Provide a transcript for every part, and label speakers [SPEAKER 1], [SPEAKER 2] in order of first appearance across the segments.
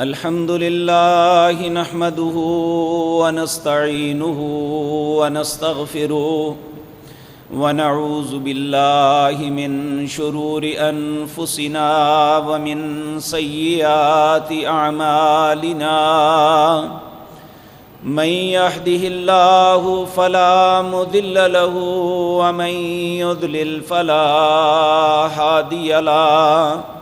[SPEAKER 1] الحمد لله نحمده ونستعينه ونستغفره ونعوذ بالله من شرور أنفسنا ومن سيئات أعمالنا من يهده الله فلا مذل له ومن يذلل فلا هادي له.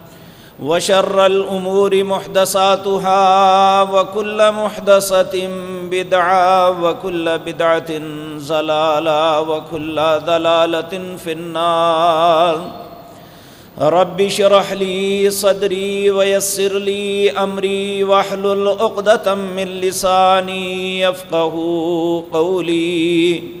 [SPEAKER 1] وشر الأمور محدثاتها وكل محدثة بدعة وكل بدعة زلالة وكل ضلالة في النار. رب شرح لي صدري ويسر لي أمري واحلل عقدة من لساني يفقه قولي.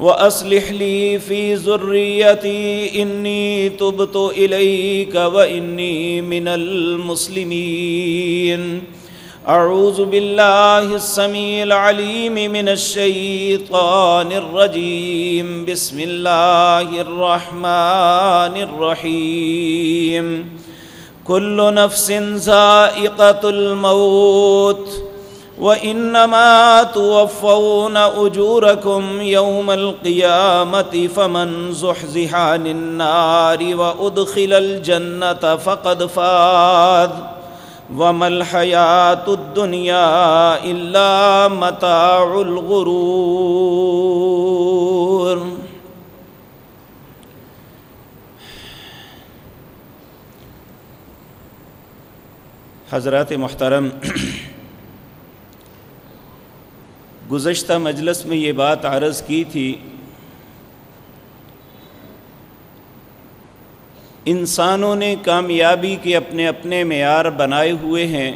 [SPEAKER 1] واصلح لي في ذريتي اني تبت اليك واني من المسلمين. اعوذ بالله السميع العليم من الشيطان الرجيم. بسم الله الرحمن الرحيم. كل نفس ذائقه الموت. وانما توفون اجوركم يوم القيامه فمن زحزح عن النار وادخل الجنه فقد فاز وما الحياه الدنيا الا متاع الغرور حضرات محترم گزشتہ مجلس میں یہ بات عرض کی تھی، انسانوں نے کامیابی کے اپنے اپنے معیار بنائے ہوئے ہیں،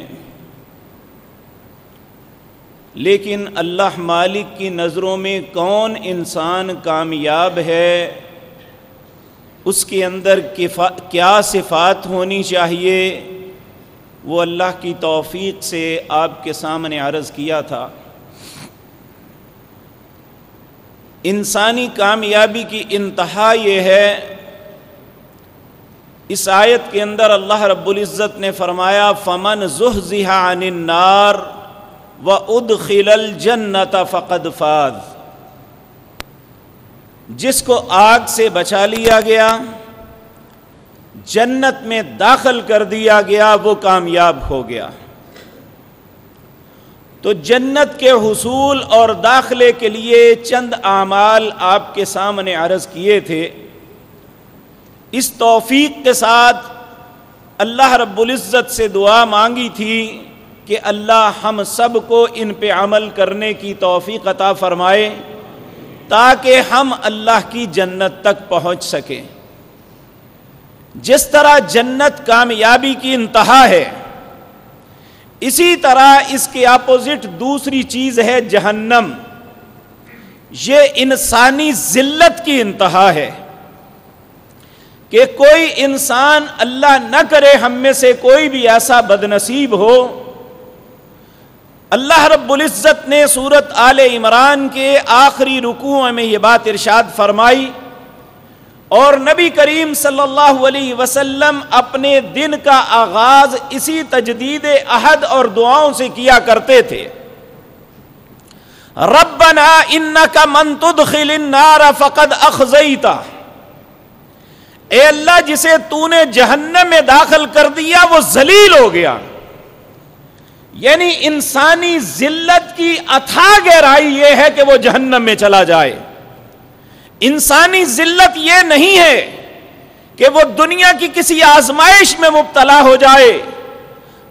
[SPEAKER 1] لیکن اللہ مالک کی نظروں میں کون انسان کامیاب ہے؟ اس کے اندر کیا صفات ہونی چاہیے؟ وہ اللہ کی توفیق سے آپ کے سامنے عرض کیا تھا۔ انسانی کامیابی کی انتہا یہ ہے۔ اس آیت کے اندر اللہ رب العزت نے فرمایا، فمن عن النار و اد خل جنت فقد فاز۔ جس کو آگ سے بچا لیا گیا، جنت میں داخل کر دیا گیا، وہ کامیاب ہو گیا۔ تو جنت کے حصول اور داخلے کے لیے چند اعمال آپ کے سامنے عرض کیے تھے۔ اس توفیق کے ساتھ اللہ رب العزت سے دعا مانگی تھی کہ اللہ ہم سب کو ان پہ عمل کرنے کی توفیق عطا فرمائے تاکہ ہم اللہ کی جنت تک پہنچ سکیں۔ جس طرح جنت کامیابی کی انتہا ہے اسی طرح اس کے اپوزٹ دوسری چیز ہے جہنم۔ یہ انسانی ذلت کی انتہا ہے کہ کوئی انسان اللہ نہ کرے، ہم میں سے کوئی بھی ایسا بد نصیب ہو۔ اللہ رب العزت نے صورت آل عمران کے آخری رکوع میں یہ بات ارشاد فرمائی۔ اور نبی کریم صلی اللہ علیہ وسلم اپنے دن کا آغاز اسی تجدید عہد اور دعاؤں سے کیا کرتے تھے۔ ربنا انکا من تدخل النار فقد اخزیتا۔ اے اللہ جسے تو نے جہنم میں داخل کر دیا، وہ ذلیل ہو گیا۔ یعنی انسانی ذلت کی اتھا گہرائی یہ ہے کہ وہ جہنم میں چلا جائے۔ انسانی ذلت یہ نہیں ہے کہ وہ دنیا کی کسی آزمائش میں مبتلا ہو جائے۔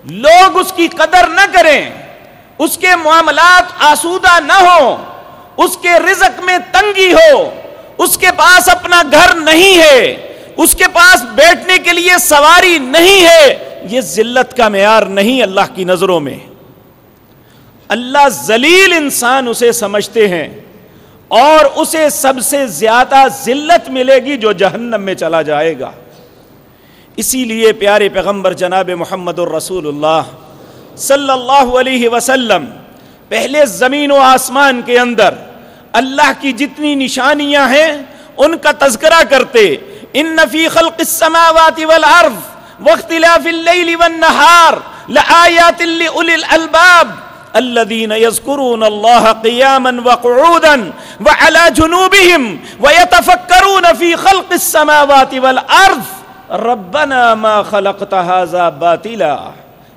[SPEAKER 1] لوگ اس کی قدر نہ کریں، اس کے معاملات آسودہ نہ ہو اس کے رزق میں تنگی ہو۔ اس کے پاس اپنا گھر نہیں ہے، اس کے پاس بیٹھنے کے لیے سواری نہیں ہے۔ یہ ذلت کا معیار نہیں اللہ کی نظروں میں۔ اللہ ذلیل انسان اسے سمجھتے ہیں۔ اور اسے سب سے زیادہ ذلت ملے گی جو جہنم میں چلا جائے گا۔ اسی لیے پیارے پیغمبر جناب محمد الرسول اللہ صلی اللہ علیہ وسلم، پہلے زمین و آسمان کے اندر اللہ کی جتنی نشانیاں ہیں، ان کا تذکرہ کرتے، ان نفی خلق السماوات والارض، واختلاف اللیل والنہار لآیات لأولی الالباب الذين يذكرون الله قياما وقعودا وعلى جنوبهم ويتفكرون في خلق السماوات والارض ربنا ما خلقت هذا باطلا.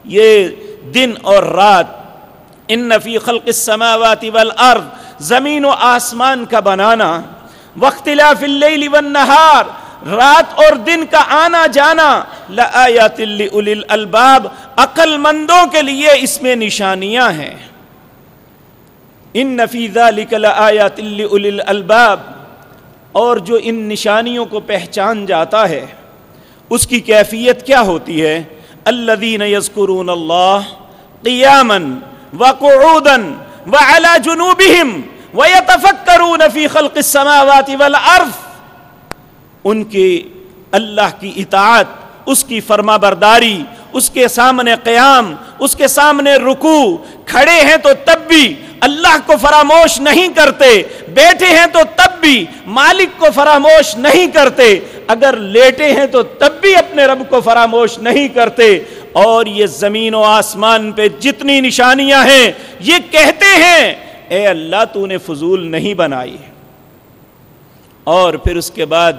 [SPEAKER 1] یہ دن اور رات، ان فی خلق السماوات والارض زمین و آسمان کا بنانا. واختلاف اللیل والنہار رات اور دن کا آنا جانا لآیات لأولی الالباب عقل مندوں کے لیے اس میں نشانیاں ہیں۔ ان نفی ذالک لآیات لأولی الالباب اور جو ان نشانیوں کو پہچان جاتا ہے، اس کی کیفیت کیا ہوتی ہے؟ الذین یذکرون اللہ قیاما وقعودا وعلى جنوبهم ويتفکرون فی خلق السماوات والارض۔ ان کی اللہ کی اطاعت، اس کی فرما برداری اس کے سامنے قیام، اس کے سامنے رکو کھڑے ہیں تو تب بھی اللہ کو فراموش نہیں کرتے، بیٹھے ہیں تو تب بھی مالک کو فراموش نہیں کرتے، اگر لیٹے ہیں تو تب بھی اپنے رب کو فراموش نہیں کرتے۔ اور یہ زمین و آسمان پہ جتنی نشانیاں ہیں، یہ کہتے ہیں، اے اللہ تو نے فضول نہیں بنائی اور پھر اس کے بعد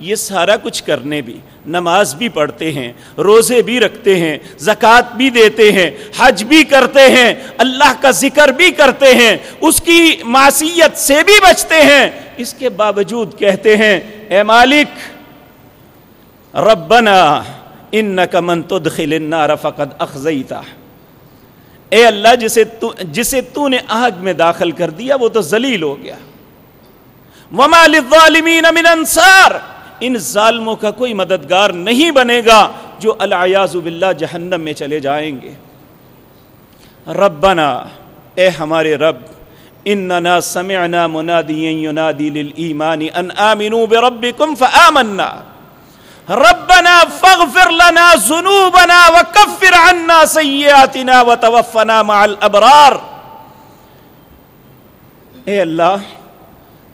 [SPEAKER 1] یہ سارا کچھ کرنے بھی، نماز بھی پڑھتے ہیں، روزے بھی رکھتے ہیں، زکوٰۃ بھی دیتے ہیں، حج بھی کرتے ہیں، اللہ کا ذکر بھی کرتے ہیں، اس کی معصیت سے بھی بچتے ہیں۔ اس کے باوجود کہتے ہیں، اے مالک، ربنا انکا من تدخل النار فقد اخزیتا اے اللہ، جسے تو جسے تو نے آگ میں داخل کر دیا، وہ تو ذلیل ہو گیا۔ وما للظالمین من انصار۔ ان ظالموں کا کوئی مددگار نہیں بنے گا جو العیاذ باللہ جہنم میں چلے جائیں گے۔ ربنا، اے ہمارے رب، اننا سمعنا منادیا ینادی للایمان ان آمنوا بربکم فآمنا۔ ربنا فاغفر لنا ذنوبنا وکفر عنا سیئاتنا وتوفنا مع الابرار۔ اے اللہ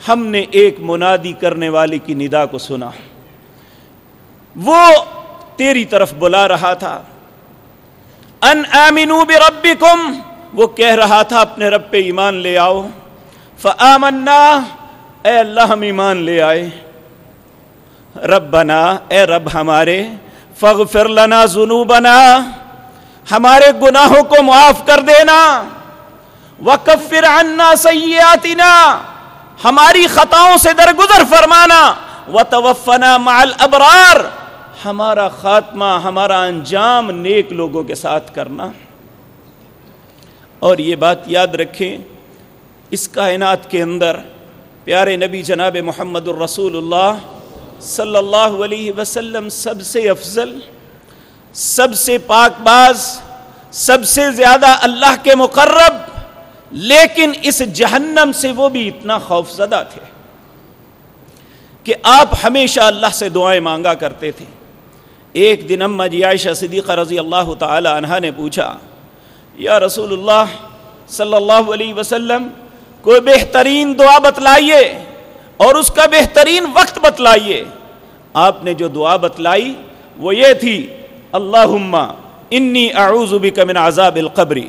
[SPEAKER 1] ہم نے ایک منادی کرنے والے کی ندا کو سنا۔ وہ تیری طرف بلا رہا تھا۔ ان آمنو بربکم، وہ کہہ رہا تھا، اپنے رب پہ ایمان لے آؤ۔ فآمنا، اے اللہ ہم ایمان لے آئے۔ ربنا، اے رب ہمارے فغفر لنا ذنوبنا۔ ہمارے گناہوں کو معاف کر دینا۔ وکفر عنا سیئاتنا۔ ہماری خطاؤں سے درگزر فرمانا۔ و توفنا مال ابرار ہمارا خاتمہ، ہمارا انجام نیک لوگوں کے ساتھ کرنا۔ اور یہ بات یاد رکھیں، اس کائنات کے اندر پیارے نبی جناب محمد الرسول اللہ صلی اللہ علیہ وسلم سب سے افضل، سب سے پاک باز، سب سے زیادہ اللہ کے مقرب۔ لیکن اس جہنم سے وہ بھی اتنا خوف زدہ تھے کہ آپ ہمیشہ اللہ سے دعائیں مانگا کرتے تھے۔ ایک دن اما جی عائشہ صدیقہ رضی اللہ تعالی عنہ نے پوچھا، یا رسول اللہ صلی اللہ علیہ وسلم، کوئی بہترین دعا بتلائیے اور اس کا بہترین وقت بتلائیے؟ آپ نے جو دعا بتلائی وہ یہ تھی، اللہم انی اعوذ بک من عذاب القبری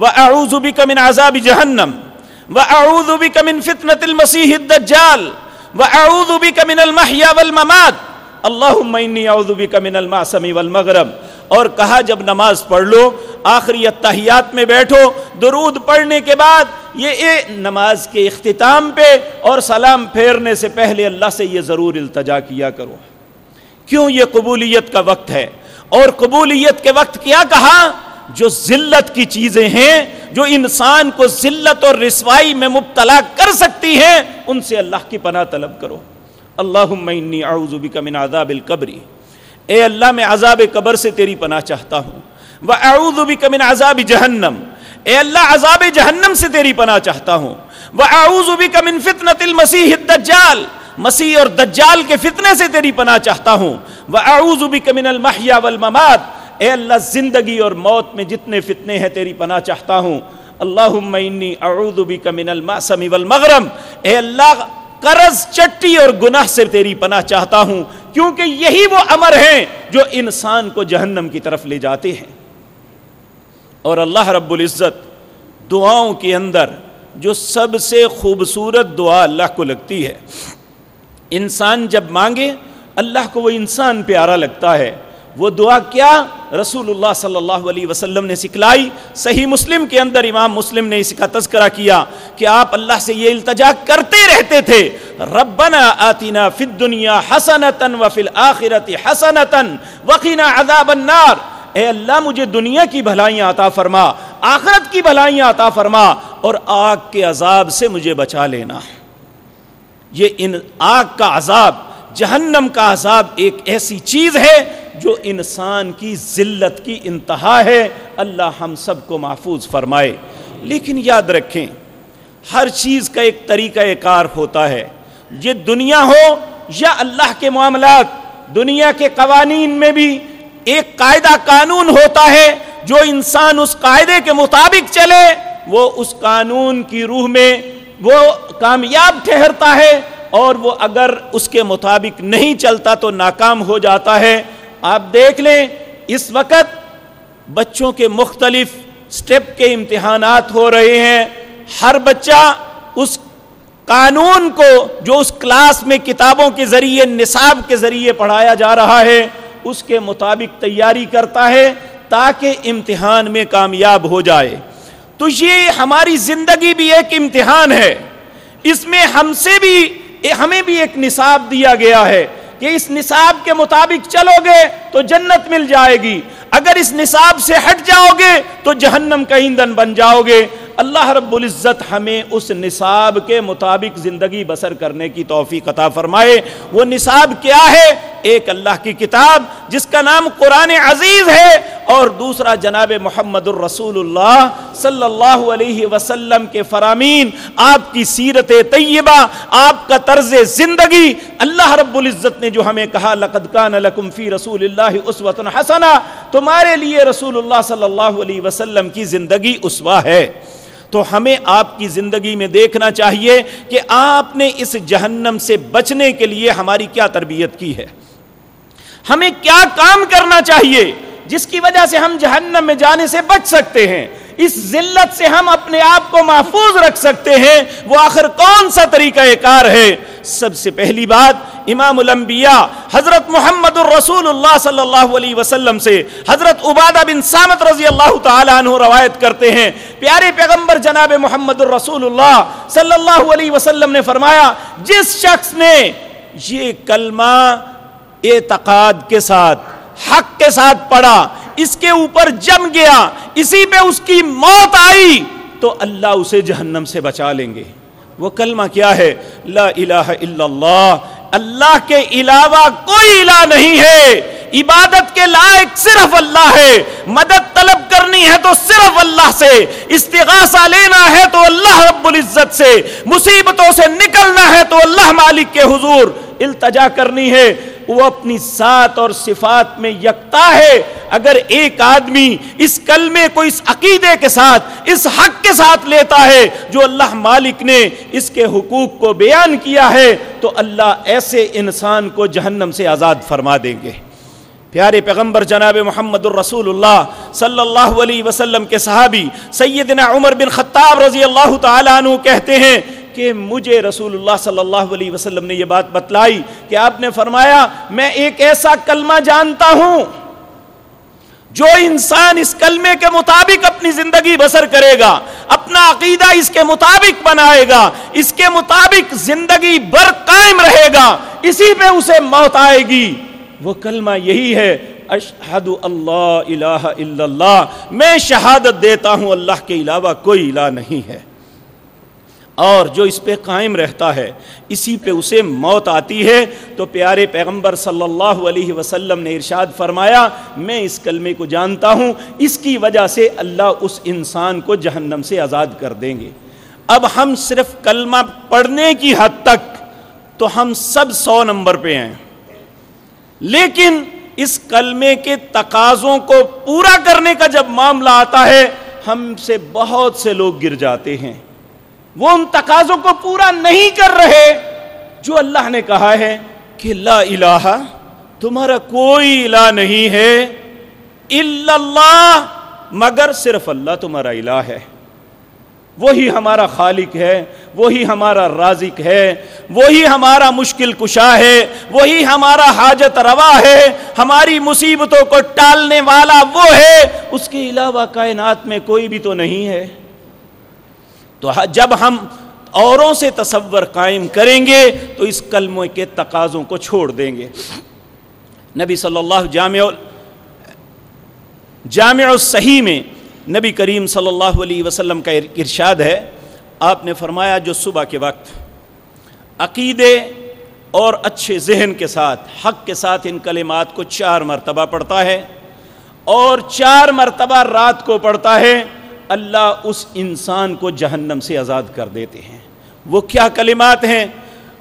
[SPEAKER 1] وأعوذ بك من عذاب جهنم وأعوذ بك من فتنة المسيح الدجال وأعوذ بك من المحيا والممات اللهم إني أعوذ بك من المعصم والمغرب اور کہا جب نماز پڑھ لو، آخری اتحیات میں بیٹھو، درود پڑھنے کے بعد یہ اے نماز کے اختتام پہ اور سلام پھیرنے سے پہلے اللہ سے یہ ضرور التجا کیا کرو۔ کیوں یہ قبولیت کا وقت ہے؟ اور قبولیت کے وقت کیا کہا؟ جو ذلت کی چیزیں ہیں، جو انسان کو ذلت اور رسوائی میں مبتلا کر سکتی ہیں، ان سے اللہ کی پناہ طلب کرو۔ اللہم انی اعوذ بک من عذاب القبری اے اللہ، میں عذاب قبر سے تیری پناہ چاہتا ہوں۔ وَأَعُوذُ بِكَ مِنْ عَذَابِ جہنم۔ اے اللہ، عذاب جہنم سے تیری پناہ چاہتا ہوں۔ وَأَعُوذُ بِكَ مِنْ فِتْنَةِ الْمَسِيحِ الدَّجَّالِ۔ مسیح اور دجال کے فتنے سے تیری پناہ چاہتا ہوں۔ وَأَعُوذُ بِكَ مِنَ الْمَحْيَا وَالْمَمَاتِ۔ اے اللہ، زندگی اور موت میں جتنے فتنے ہیں، تیری پناہ چاہتا ہوں۔ اللہم انی اعوذ بک من المعصم والمغرم۔ اے اللہ، قرض، چٹی اور گناہ سے تیری پناہ چاہتا ہوں۔ کیونکہ یہی وہ امر ہیں جو انسان کو جہنم کی طرف لے جاتے ہیں۔ اور اللہ رب العزت دعاؤں کے اندر جو سب سے خوبصورت دعا اللہ کو لگتی ہے۔ انسان جب مانگے، اللہ کو وہ انسان پیارا لگتا ہے۔ وہ دعا کیا؟ رسول اللہ صلی اللہ علیہ وسلم نے سکھلائی۔ صحیح مسلم کے اندر امام مسلم نے اس کا تذکرہ کیا کہ آپ اللہ سے یہ التجا کرتے رہتے تھے۔ ربنا آتنا فی الدنیا حسنتا وفی الاخرت حسنتا وقنا عذاب النار۔ اے اللہ، مجھے دنیا کی بھلائیاں عطا فرما، آخرت کی بھلائیاں عطا فرما اور آگ کے عذاب سے مجھے بچا لینا۔ یہ ان آگ کا عذاب، جہنم کا عذاب ایک ایسی چیز ہے جو انسان کی ذلت کی انتہا ہے، اللہ ہم سب کو محفوظ فرمائے۔ لیکن یاد رکھیں، ہر چیز کا ایک طریقہ کار ہوتا ہے۔ یہ دنیا ہو یا اللہ کے معاملات، دنیا کے قوانین میں بھی ایک قاعدہ قانون ہوتا ہے۔ جو انسان اس قاعدے کے مطابق چلے، وہ اس قانون کی روح میں وہ کامیاب ٹھہرتا ہے۔ اور وہ اگر اس کے مطابق نہیں چلتا تو ناکام ہو جاتا ہے۔ آپ دیکھ لیں، اس وقت بچوں کے مختلف سٹیپ کے امتحانات ہو رہے ہیں۔ ہر بچہ اس قانون کو، جو اس کلاس میں کتابوں کے ذریعے، نصاب کے ذریعے پڑھایا جا رہا ہے، اس کے مطابق تیاری کرتا ہے تاکہ امتحان میں کامیاب ہو جائے۔ تو یہ ہماری زندگی بھی ایک امتحان ہے۔ اس میں ہم سے بھی، ہمیں بھی ایک نصاب دیا گیا ہے۔ کہ اس نصاب کے مطابق چلو گے تو جنت مل جائے گی۔ اگر اس نصاب سے ہٹ جاؤ گے تو جہنم کا ایندھن بن جاؤ گے۔ اللہ رب العزت ہمیں اس نصاب کے مطابق زندگی بسر کرنے کی توفیق عطا فرمائے۔ وہ نصاب کیا ہے؟ ایک اللہ کی کتاب، جس کا نام قرآن عزیز ہے۔ اور دوسرا جناب محمد الرسول اللہ صلی اللہ علیہ وسلم کے فرامین۔ آپ کی سیرت طیبہ، آپ کا طرز زندگی۔ اللہ رب العزت نے جو ہمیں کہا، لقد کان لکم فی رسول اللہ اسوۃ حسنہ۔ تمہارے لیے رسول اللہ صلی اللہ علیہ وسلم کی زندگی اسوا ہے۔ تو ہمیں آپ کی زندگی میں دیکھنا چاہیے کہ آپ نے اس جہنم سے بچنے کے لیے ہماری کیا تربیت کی ہے۔ ہمیں کیا کام کرنا چاہیے جس کی وجہ سے ہم جہنم میں جانے سے بچ سکتے ہیں۔ اس ذلت سے ہم اپنے آپ کو محفوظ رکھ سکتے ہیں۔ وہ آخر کون سا طریقہ کار ہے؟ سب سے پہلی بات امام الانبیاء حضرت محمد الرسول اللہ صلی اللہ علیہ وسلم سے حضرت عبادہ بن سامت رضی اللہ تعالیٰ عنہ روایت کرتے ہیں۔ پیارے پیغمبر جناب محمد الرسول اللہ صلی اللہ علیہ وسلم نے فرمایا، جس شخص نے یہ کلمہ اعتقاد کے ساتھ، حق کے ساتھ پڑھا، اس کے اوپر جم گیا، اسی پہ اس کی موت آئی، تو اللہ اسے جہنم سے بچا لیں گے۔ وہ کلمہ کیا ہے؟ لا الہ الا اللہ اللہ کے علاوہ کوئی الہ نہیں ہے۔ عبادت کے لائق صرف اللہ ہے۔ مدد طلب کرنی ہے تو صرف اللہ سے۔ استغاثہ لینا ہے تو اللہ رب العزت سے۔ مصیبتوں سے نکلنا ہے تو اللہ مالک کے حضور۔ التجا کرنی ہے۔ وہ اپنی سات اور صفات میں یکتا ہے۔ اگر ایک آدمی اس کلمے کو اس عقیدے کے ساتھ، اس حق کے ساتھ لیتا ہے جو اللہ مالک نے اس کے حقوق کو بیان کیا ہے، تو اللہ ایسے انسان کو جہنم سے آزاد فرما دیں گے۔ پیارے پیغمبر جناب محمد الرسول اللہ صلی اللہ علیہ وسلم کے صحابی سیدنا عمر بن خطاب رضی اللہ تعالیٰ عنہ کہتے ہیں کہ مجھے رسول اللہ صلی اللہ علیہ وسلم نے یہ بات بتلائی کہ آپ نے فرمایا، میں ایک ایسا کلمہ جانتا ہوں جو انسان اس کلمے کے مطابق اپنی زندگی بسر کرے گا، اپنا عقیدہ اس کے مطابق بنائے گا، اس کے مطابق زندگی بر قائم رہے گا، اسی پہ اسے موت آئے گی۔ وہ کلمہ یہی ہے، اشہد اللہ الہ الا اللہ۔ میں شہادت دیتا ہوں، اللہ کے علاوہ کوئی الہ نہیں ہے۔ اور جو اس پہ قائم رہتا ہے، اسی پہ اسے موت آتی ہے۔ تو پیارے پیغمبر صلی اللہ علیہ وسلم نے ارشاد فرمایا، میں اس کلمے کو جانتا ہوں، اس کی وجہ سے اللہ اس انسان کو جہنم سے آزاد کر دیں گے۔ اب ہم صرف کلمہ پڑھنے کی حد تک تو ہم سب سو نمبر پہ ہیں۔ لیکن اس کلمے کے تقاضوں کو پورا کرنے کا جب معاملہ آتا ہے، ہم سے بہت سے لوگ گر جاتے ہیں۔ وہ ان تقاضوں کو پورا نہیں کر رہے جو اللہ نے کہا ہے کہ لا الہ، تمہارا کوئی الہ نہیں ہے اللہ، مگر صرف اللہ تمہارا الہ ہے۔ وہی ہمارا خالق ہے، وہی ہمارا رازق ہے، وہی ہمارا مشکل کشا ہے، وہی ہمارا حاجت روا ہے۔ ہماری مصیبتوں کو ٹالنے والا وہ ہے۔ اس کے علاوہ کائنات میں کوئی بھی تو نہیں ہے۔ تو جب ہم اوروں سے تصور قائم کریں گے تو اس کلموں کے تقاضوں کو چھوڑ دیں گے۔ نبی صلی اللہ جامع جامع الصحیح میں نبی کریم صلی اللہ علیہ وسلم کا ارشاد ہے۔ آپ نے فرمایا جو صبح کے وقت عقیدے اور اچھے ذہن کے ساتھ، حق کے ساتھ ان کلمات کو چار مرتبہ پڑھتا ہے اور چار مرتبہ رات کو پڑھتا ہے۔ اللہ اس انسان کو جہنم سے آزاد کر دیتے ہیں۔ وہ کیا کلمات ہیں؟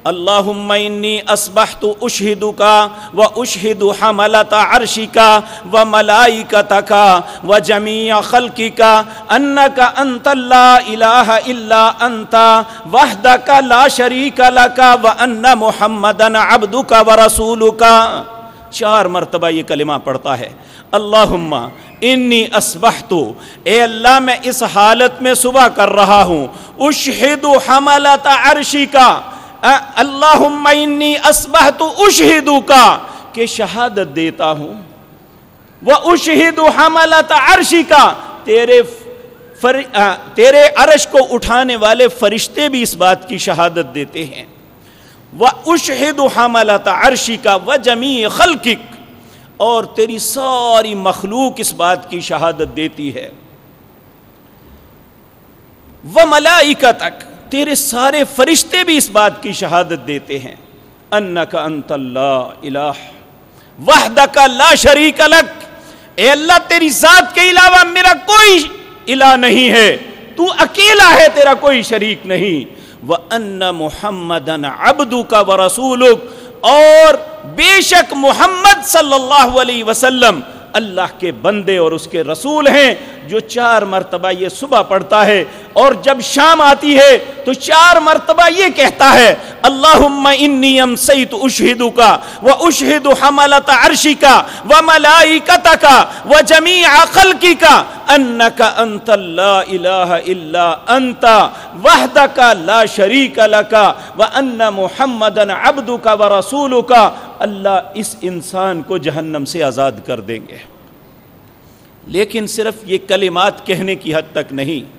[SPEAKER 1] اللہم انی اسبحت اشہدکا و اشہد حملت عرشکا و ملائکتکا و جمیع خلقکا انکا انت لا الہ الا انتا وحدکا لا شریک لکا و ان محمدن عبدکا و رسولکا۔ چار مرتبہ یہ کلمہ پڑھتا ہے۔ اللہم، انی اسبحتو اے اللہ میں اس حالت میں صبح کر رہا ہوں۔ اشہد حملت عرشی کا اللہم، انی اسبحتو اشہدو کا کہ شہادت دیتا ہوں۔ وہ اشہد حملت عرشی کا تیرے فر... تیرے عرش کو اٹھانے والے فرشتے بھی اس بات کی شہادت دیتے ہیں۔ وہ اشہد حملت عرشی کا و جمی خلقک اور تیری ساری مخلوق اس بات کی شہادت دیتی ہے۔ وہ ملائکہ تک تیرے سارے فرشتے بھی اس بات کی شہادت دیتے ہیں۔ ان کا انت اللہ الہ وحدہ کا لا شریک الگ اے اللہ، تیری ذات کے علاوہ میرا کوئی الہ نہیں ہے۔ تو اکیلا ہے، تیرا کوئی شریک نہیں۔ وہ ان محمد ابدو کا و رسولک اور بے شک محمد صلی اللہ علیہ وسلم اللہ کے بندے اور اس کے رسول ہیں جو چار مرتبہ یہ صبح پڑھتا ہے اور جب شام آتی ہے تو چار مرتبہ یہ کہتا ہے، اللہم انی امسیت اشہدو کا و اشہد حملت عرشی کا و ملائکت کا و جمیع خلقی کا انکا انت لا الہ الا انت وحدکا لا شریک لکا و ان محمدن عبدکا و رسولکا اللہ اس انسان کو جہنم سے آزاد کر دیں گے۔ لیکن صرف یہ کلمات کہنے کی حد تک نہیں۔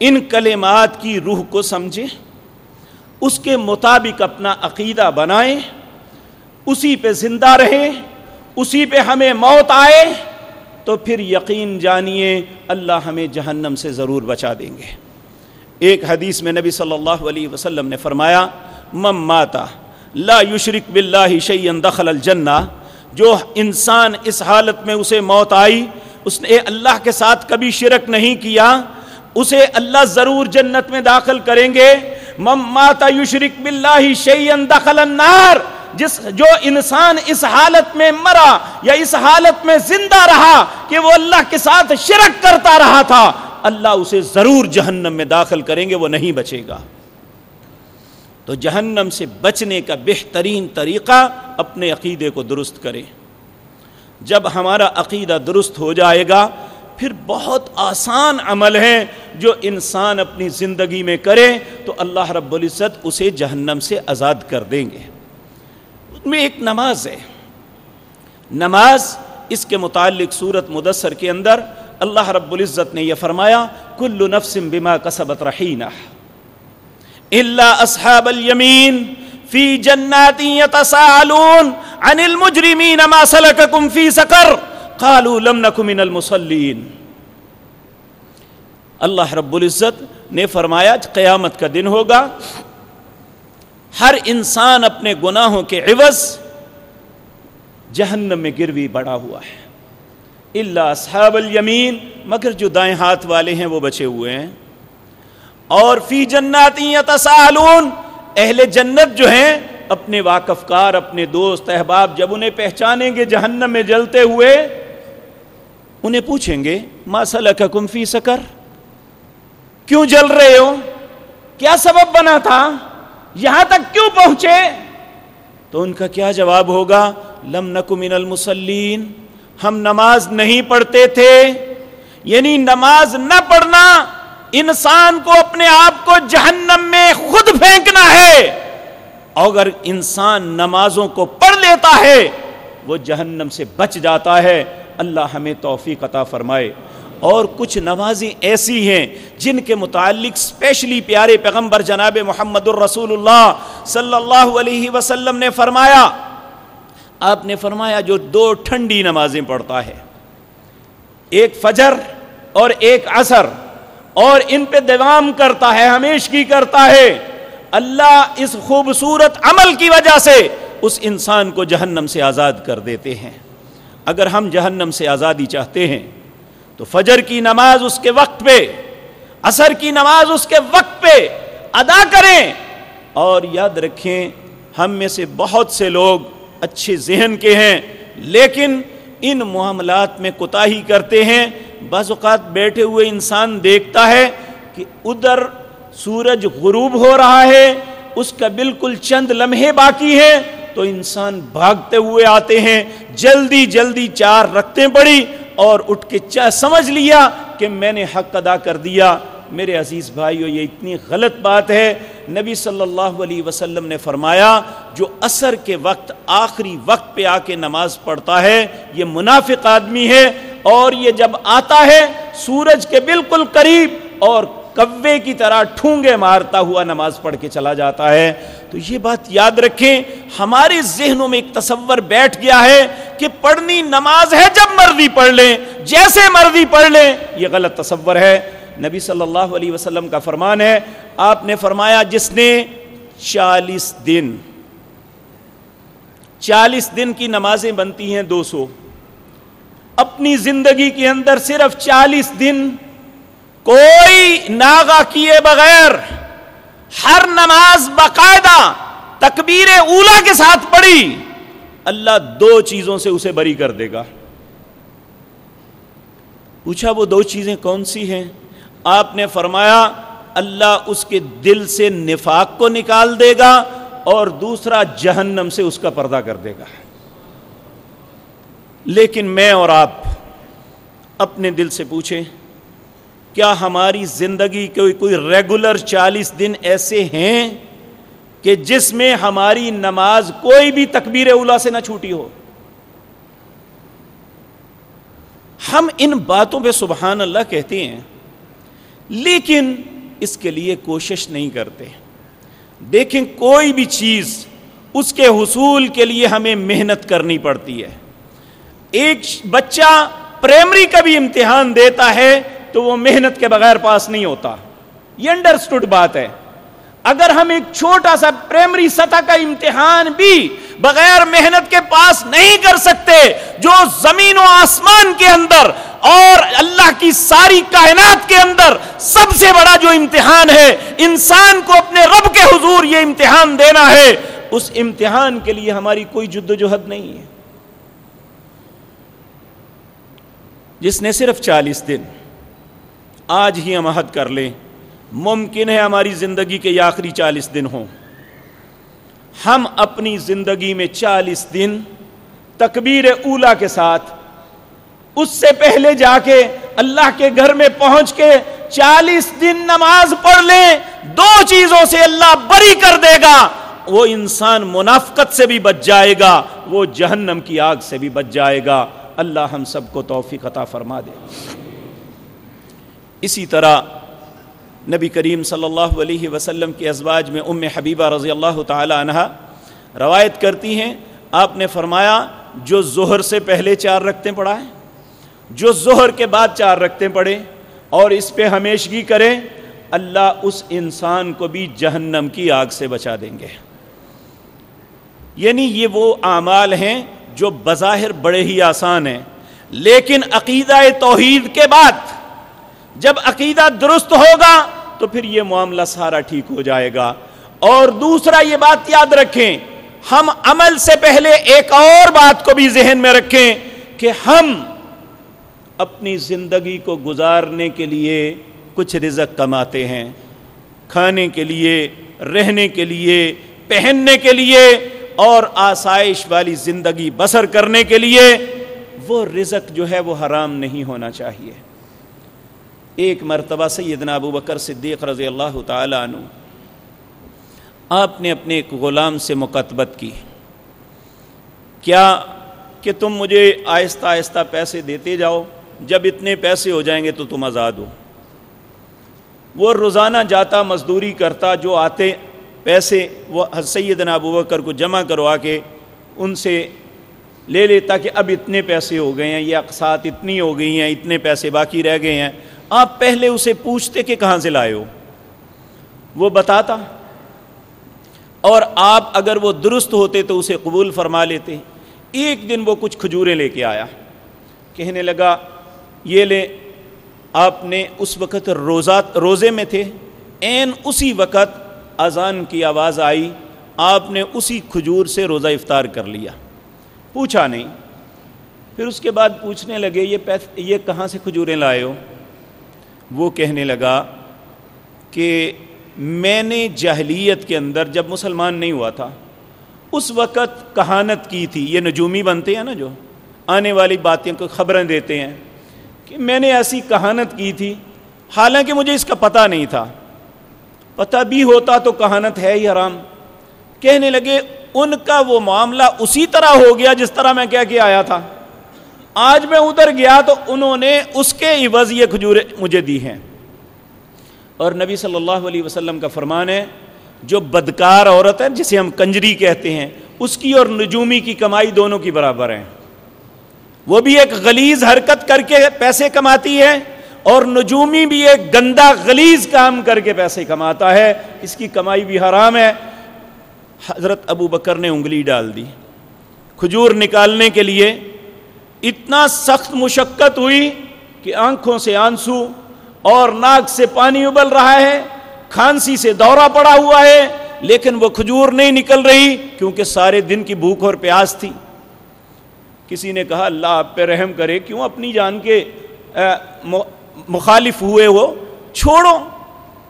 [SPEAKER 1] ان کلمات کی روح کو سمجھیں، اس کے مطابق اپنا عقیدہ بنائیں، اسی پہ زندہ رہیں، اسی پہ ہمیں موت آئے، تو پھر یقین جانیے اللہ ہمیں جہنم سے ضرور بچا دیں گے۔ ایک حدیث میں نبی صلی اللہ علیہ وسلم نے فرمایا مم ماتا لا یشرک باللہ شیئن دخل الجنہ، جو انسان اس حالت میں اسے موت آئی، اس نے اللہ کے ساتھ کبھی شرک نہیں کیا، اسے اللہ ضرور جنت میں داخل کریں گے۔ ماتا یشرک باللہ شیئن دخل النار، جس جو انسان اس حالت میں مرا یا اس حالت میں زندہ رہا کہ وہ اللہ کے ساتھ شرک کرتا رہا تھا، اللہ اسے ضرور جہنم میں داخل کریں گے، وہ نہیں بچے گا۔ تو جہنم سے بچنے کا بہترین طریقہ اپنے عقیدے کو درست کریں جب ہمارا عقیدہ درست ہو جائے گا، پھر بہت آسان عمل ہیں جو انسان اپنی زندگی میں کرے تو اللہ رب العزت اسے جہنم سے آزاد کر دیں گے۔ اس میں ایک نماز ہے۔ نماز اس کے متعلق صورت مدثر کے اندر اللہ رب العزت نے یہ فرمایا، کل نفس بما کسبت رحینہ الا اصحاب الیمین فی جنات یتساءلون عن المجرمین ما سلککم فی سقر قالوا لم نکن من المصلین اللہ رب العزت نے فرمایا قیامت کا دن ہوگا۔ ہر انسان اپنے گناہوں کے عوض جہنم میں گروی بڑا ہوا ہے۔ اللہ اصحاب الیمین مگر جو دائیں ہاتھ والے ہیں وہ بچے ہوئے ہیں۔ اور فی جناتی یتسالون، اہل جنت جو ہیں، اپنے واقف کار اپنے دوست، احباب جب انہیں پہچانیں گے جہنم میں جلتے ہوئے، انہیں پوچھیں گے، ما سلککم فی سکر؟ کیوں جل رہے ہو؟ کیا سبب بنا تھا؟ یہاں تک کیوں پہنچے؟ تو ان کا کیا جواب ہوگا؟ لم نکو من المسلین ہم نماز نہیں پڑھتے تھے یعنی نماز نہ پڑھنا انسان کو اپنے آپ کو جہنم میں خود پھینکنا ہے۔ اگر انسان نمازوں کو پڑھ لیتا ہے، وہ جہنم سے بچ جاتا ہے۔ اللہ ہمیں توفیق عطا فرمائے۔ اور کچھ نمازیں ایسی ہیں جن کے متعلق اسپیشلی پیارے پیغمبر جناب محمد الرسول اللہ صلی اللہ علیہ وسلم نے فرمایا۔ آپ نے فرمایا جو دو ٹھنڈی نمازیں پڑھتا ہے، ایک فجر اور ایک عصر۔ اور ان پہ دیوام کرتا ہے ہمیش کی کرتا ہے۔ اللہ اس خوبصورت عمل کی وجہ سے اس انسان کو جہنم سے آزاد کر دیتے ہیں۔ اگر ہم جہنم سے آزادی چاہتے ہیں، تو فجر کی نماز اس کے وقت پہ، عصر کی نماز اس کے وقت پہ ادا کریں۔ اور یاد رکھیں، ہم میں سے بہت سے لوگ اچھے ذہن کے ہیں، لیکن ان معاملات میں کوتاہی کرتے ہیں۔ بعض اوقات بیٹھے ہوئے انسان دیکھتا ہے کہ ادھر سورج غروب ہو رہا ہے، اس کا بالکل چند لمحے باقی ہیں، تو انسان بھاگتے ہوئے آتے ہیں، جلدی جلدی چار رکھتے پڑی اور اٹھ کے چاہ سمجھ لیا کہ میں نے حق ادا کر دیا۔ میرے عزیز بھائیو، یہ اتنی غلط بات ہے۔ نبی صلی اللہ علیہ وسلم نے فرمایا، جو اثر کے وقت، آخری وقت پہ آ کے نماز پڑھتا ہے، یہ منافق آدمی ہے۔ اور یہ جب آتا ہے سورج کے بالکل قریب اور کوے کی طرح ٹھونگے مارتا ہوا نماز پڑھ کے چلا جاتا ہے، تو یہ بات یاد رکھیں، ہمارے ذہنوں میں ایک تصور بیٹھ گیا ہے کہ پڑھنی نماز ہے جب مرضی پڑھ لیں، جیسے مرضی پڑھ لیں، یہ غلط تصور ہے۔ نبی صلی اللہ علیہ وسلم کا فرمان ہے، آپ نے فرمایا جس نے چالیس دن چالیس دن کی نمازیں بنتی ہیں دو سو۔ اپنی زندگی کے اندر صرف چالیس دن کوئی ناغا کیے بغیر ہر نماز باقاعدہ تکبیر اولا کے ساتھ پڑھی، اللہ دو چیزوں سے اسے بری کر دے گا۔ پوچھا وہ دو چیزیں کون سی ہیں؟ آپ نے فرمایا، اللہ اس کے دل سے نفاق کو نکال دے گا اور دوسرا جہنم سے اس کا پردہ کر دے گا۔ لیکن میں اور آپ اپنے دل سے پوچھیں، کیا ہماری زندگی کے کوئی ریگولر چالیس دن ایسے ہیں کہ جس میں ہماری نماز کوئی بھی تکبیر اولا سے نہ چھوٹی ہو؟ ہم ان باتوں پہ سبحان اللہ کہتے ہیں، لیکن اس کے لیے کوشش نہیں کرتے۔ دیکھیں، کوئی بھی چیز اس کے حصول کے لیے ہمیں محنت کرنی پڑتی ہے۔ ایک بچہ پرائمری کا بھی امتحان دیتا ہے تو وہ محنت کے بغیر پاس نہیں ہوتا۔ یہ انڈرسٹوڈ بات ہے۔ اگر ہم ایک چھوٹا سا پرائمری سطح کا امتحان بھی بغیر محنت کے پاس نہیں کر سکتے، جو زمین و آسمان کے اندر اور اللہ کی ساری کائنات کے اندر سب سے بڑا جو امتحان ہے، انسان کو اپنے رب کے حضور یہ امتحان دینا ہے، اس امتحان کے لیے ہماری کوئی جد و جہد نہیں ہے۔ جس نے صرف چالیس دن آج ہی ہم عہد کر لیں، ممکن ہے ہماری زندگی کے یہ آخری چالیس دن ہوں۔ ہم اپنی زندگی میں چالیس دن تکبیر اولا کے ساتھ، اس سے پہلے جا کے اللہ کے گھر میں پہنچ کے چالیس دن نماز پڑھ لیں، دو چیزوں سے اللہ بری کر دے گا۔ وہ انسان منافقت سے بھی بچ جائے گا، وہ جہنم کی آگ سے بھی بچ جائے گا۔ اللہ ہم سب کو توفیق عطا فرما دے۔ اسی طرح نبی کریم صلی اللہ علیہ وسلم کے ازواج میں ام حبیبہ رضی اللہ تعالی عنہ روایت کرتی ہیں، آپ نے فرمایا، جو ظہر سے پہلے چار رکھتے پڑھائیں، جو ظہر کے بعد چار رکھتے پڑھیں، اور اس پہ ہمیشگی کریں، اللہ اس انسان کو بھی جہنم کی آگ سے بچا دیں گے۔ یعنی یہ وہ اعمال ہیں جو بظاہر بڑے ہی آسان ہیں۔ لیکن عقیدہ توحید کے بعد جب عقیدہ درست ہوگا تو پھر یہ معاملہ سارا ٹھیک ہو جائے گا۔ اور دوسرا یہ بات یاد رکھیں، ہم عمل سے پہلے ایک اور بات کو بھی ذہن میں رکھیں کہ ہم اپنی زندگی کو گزارنے کے لیے کچھ رزق کماتے ہیں۔ کھانے کے لیے، رہنے کے لیے، پہننے کے لیے اور آسائش والی زندگی بسر کرنے کے لیے وہ رزق جو ہے وہ حرام نہیں ہونا چاہیے۔ ایک مرتبہ سیدنا ابو بکر صدیق رضی اللہ تعالیٰ عنہ آپ نے اپنے ایک غلام سے مکتبت کی۔ کیا کہ تم مجھے آہستہ آہستہ پیسے دیتے جاؤ؟ جب اتنے پیسے ہو جائیں گے تو تم آزاد ہو۔ وہ روزانہ جاتا مزدوری کرتا جو آتے پیسے وہ سیدنا ابو بکر کو جمع کروا کے ان سے لے لیتا کہ اب اتنے پیسے ہو گئے ہیں، یہ اقساط اتنی ہو گئی ہیں، اتنے پیسے باقی رہ گئے ہیں۔ آپ پہلے اسے پوچھتے کہ کہاں سے لائے ہو؟ وہ بتاتا۔ اور آپ اگر وہ درست ہوتے تو اسے قبول فرما لیتے۔ ایک دن وہ کچھ کھجوریں لے کے آیا۔ کہنے لگا، یہ لے آپ نے اس وقت روزہ روزے میں تھے۔ این اسی وقت اذان کی آواز آئی، آپ نے اسی کھجور سے روزہ افطار کر لیا۔ پوچھا نہیں۔ پھر اس کے بعد پوچھنے لگے، یہ پیس، یہ کہاں سے کھجوریں لائے ہو؟ وہ کہنے لگا کہ میں نے جہلیت کے اندر جب مسلمان نہیں ہوا تھا، اس وقت کہانت کی تھی۔ یہ نجومی بنتے ہیں نا جو، آنے والی باتیں کو خبریں دیتے ہیں کہ میں نے ایسی کہانت کی تھی۔ حالانکہ مجھے اس کا پتہ نہیں تھا۔ پتہ بھی ہوتا تو کہانت ہے ہی حرام۔ کہنے لگے، ان کا وہ معاملہ اسی طرح ہو گیا جس طرح میں کہہ کے آیا تھا۔ آج میں ادھر گیا تو انہوں نے اس کے عوض یہ کھجورے مجھے دی ہیں۔ اور نبی صلی اللہ علیہ وسلم کا فرمان ہے، جو بدکار عورت ہے، جسے ہم کنجری کہتے ہیں، اس کی اور نجومی کی کمائی دونوں کی برابر ہیں۔ وہ بھی ایک غلیظ حرکت کر کے پیسے کماتی ہے اور نجومی بھی ایک گندا غلیظ کام کر کے پیسے کماتا ہے، اس کی کمائی بھی حرام ہے۔ حضرت ابو بکر نے انگلی ڈال دی۔ کھجور نکالنے کے لیے اتنا سخت مشقت ہوئی کہ آنکھوں سے آنسو اور ناک سے پانی ابل رہا ہے۔ کھانسی سے دورہ پڑا ہوا ہے، لیکن وہ کھجور نہیں نکل رہی کیونکہ سارے دن کی بھوک اور پیاس تھی۔ کسی نے کہا، اللہ آپ پہ رحم کرے، کیوں اپنی جان کے مخالف ہوئے ہو چھوڑو،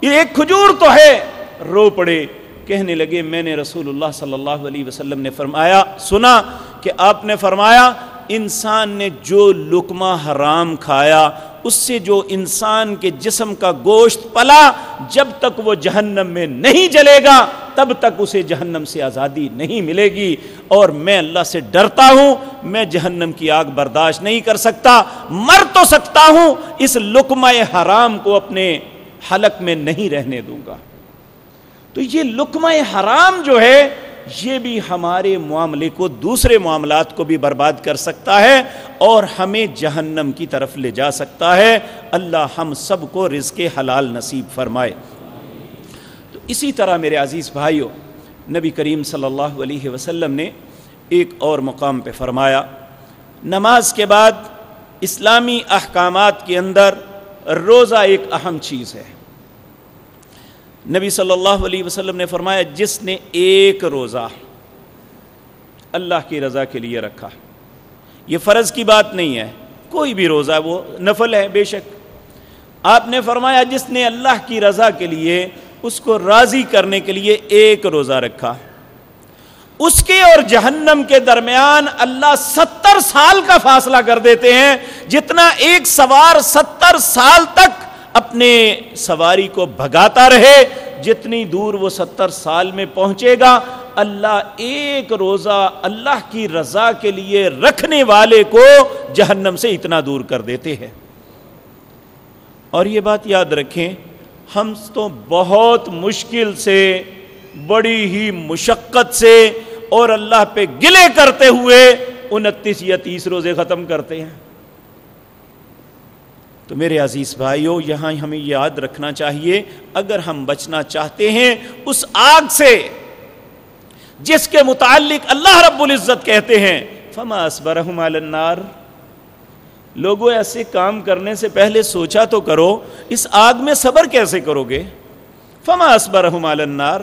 [SPEAKER 1] یہ ایک کھجور تو ہے۔ رو پڑے، کہنے لگے، میں نے رسول اللہ صلی اللہ علیہ وسلم نے فرمایا، سنا کہ آپ نے فرمایا، انسان نے جو لکمہ حرام کھایا اس سے جو انسان کے جسم کا گوشت پلا، جب تک وہ جہنم میں نہیں جلے گا، تب تک اسے جہنم سے آزادی نہیں ملے گی۔ اور میں اللہ سے ڈرتا ہوں، میں جہنم کی آگ برداشت نہیں کر سکتا، مر تو سکتا ہوں، اس لکمہ حرام کو اپنے حلق میں نہیں رہنے دوں گا۔ تو یہ لکمہ حرام جو ہے یہ بھی ہمارے معاملے کو دوسرے معاملات کو بھی برباد کر سکتا ہے اور ہمیں جہنم کی طرف لے جا سکتا ہے۔ اللہ ہم سب کو رزق حلال نصیب فرمائے۔ تو اسی طرح میرے عزیز بھائیوں نبی کریم صلی اللہ علیہ وسلم نے ایک اور مقام پہ فرمایا، نماز کے بعد اسلامی احکامات کے اندر روزہ ایک اہم چیز ہے۔ نبی صلی اللہ علیہ وسلم نے فرمایا، جس نے ایک روزہ اللہ کی رضا کے لیے رکھا، یہ فرض کی بات نہیں ہے، کوئی بھی روزہ وہ نفل ہے، بے شک۔ آپ نے فرمایا، جس نے اللہ کی رضا کے لیے اس کو راضی کرنے کے لیے ایک روزہ رکھا، اس کے اور جہنم کے درمیان اللہ ستر سال کا فاصلہ کر دیتے ہیں، جتنا ایک سوار ستر سال تک اپنے سواری کو بھگاتا رہے، جتنی دور وہ ستر سال میں پہنچے گا، اللہ ایک روزہ اللہ کی رضا کے لیے رکھنے والے کو جہنم سے اتنا دور کر دیتے ہیں۔ اور یہ بات یاد رکھیں، ہم تو بہت مشکل سے، بڑی ہی مشقت سے اور اللہ پہ گلے کرتے ہوئے انتیس یا تیس روزے ختم کرتے ہیں۔ تو میرے عزیز بھائیوں یہاں ہمیں یاد رکھنا چاہیے، اگر ہم بچنا چاہتے ہیں، اس آگ سے، جس کے متعلق اللہ رب العزت کہتے ہیں، فما اسبرہم علی النار۔ لوگوں ایسے کام کرنے سے پہلے سوچا تو کرو، اس آگ میں صبر کیسے کرو گے؟ فما اسبرہم علی النار۔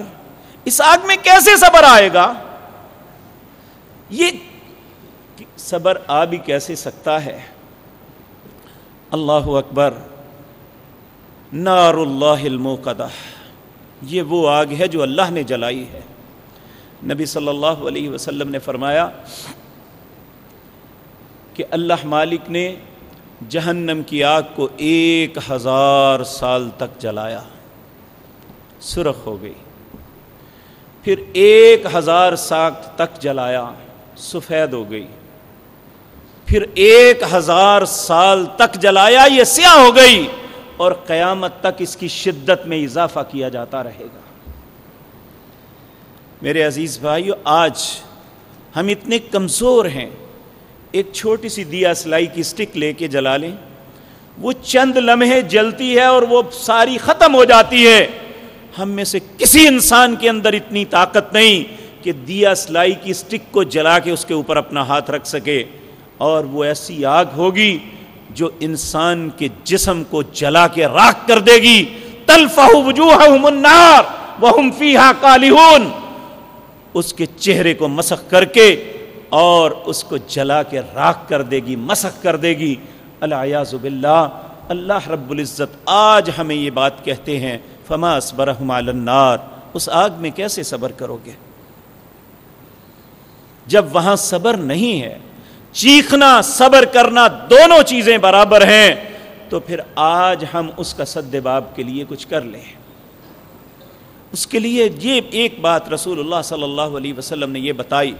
[SPEAKER 1] اس آگ میں کیسے صبر آئے گا؟ یہ صبر آ بھی کیسے سکتا ہے؟ اللہ اکبر نار اللہ الموقدہ۔ یہ وہ آگ ہے جو اللہ نے جلائی ہے۔ نبی صلی اللہ علیہ وسلم نے فرمایا کہ اللہ مالک نے جہنم کی آگ کو ایک ہزار سال تک جلایا۔ سرخ ہو گئی۔ پھر ایک ہزار سال تک جلایا۔ سفید ہو گئی۔ پھر ایک ہزار سال تک جلایا، یہ سیاہ ہو گئی اور قیامت تک اس کی شدت میں اضافہ کیا جاتا رہے گا۔ میرے عزیز بھائیو، آج ہم اتنے کمزور ہیں، ایک چھوٹی سی دیا سلائی کی سٹک لے کے جلا لیں۔ وہ چند لمحے جلتی ہے اور وہ ساری ختم ہو جاتی ہے۔ ہم میں سے کسی انسان کے اندر اتنی طاقت نہیں کہ دیا سلائی کی سٹک کو جلا کے اس کے اوپر اپنا ہاتھ رکھ سکے۔ اور وہ ایسی آگ ہوگی جو انسان کے جسم کو جلا کے راک کر دے گی۔ تلفہ وجوہہم النار وہم فیہا کالہون اس کے چہرے کو مسخ کر کے اور اس کو جلا کے راک کر دے گی، مسخ کر دے گی۔ العیاذ باللہ، اللہ رب العزت آج ہمیں یہ بات کہتے ہیں، فما اسبرہم علی النار۔ اس آگ میں کیسے صبر کرو گے؟ جب وہاں صبر نہیں ہے چیخنا، صبر کرنا دونوں چیزیں برابر ہیں، تو پھر آج ہم اس کا سد باب کے لیے کچھ کر لیں۔ اس کے لیے یہ ایک بات رسول اللہ صلی اللہ علیہ وسلم نے یہ بتائی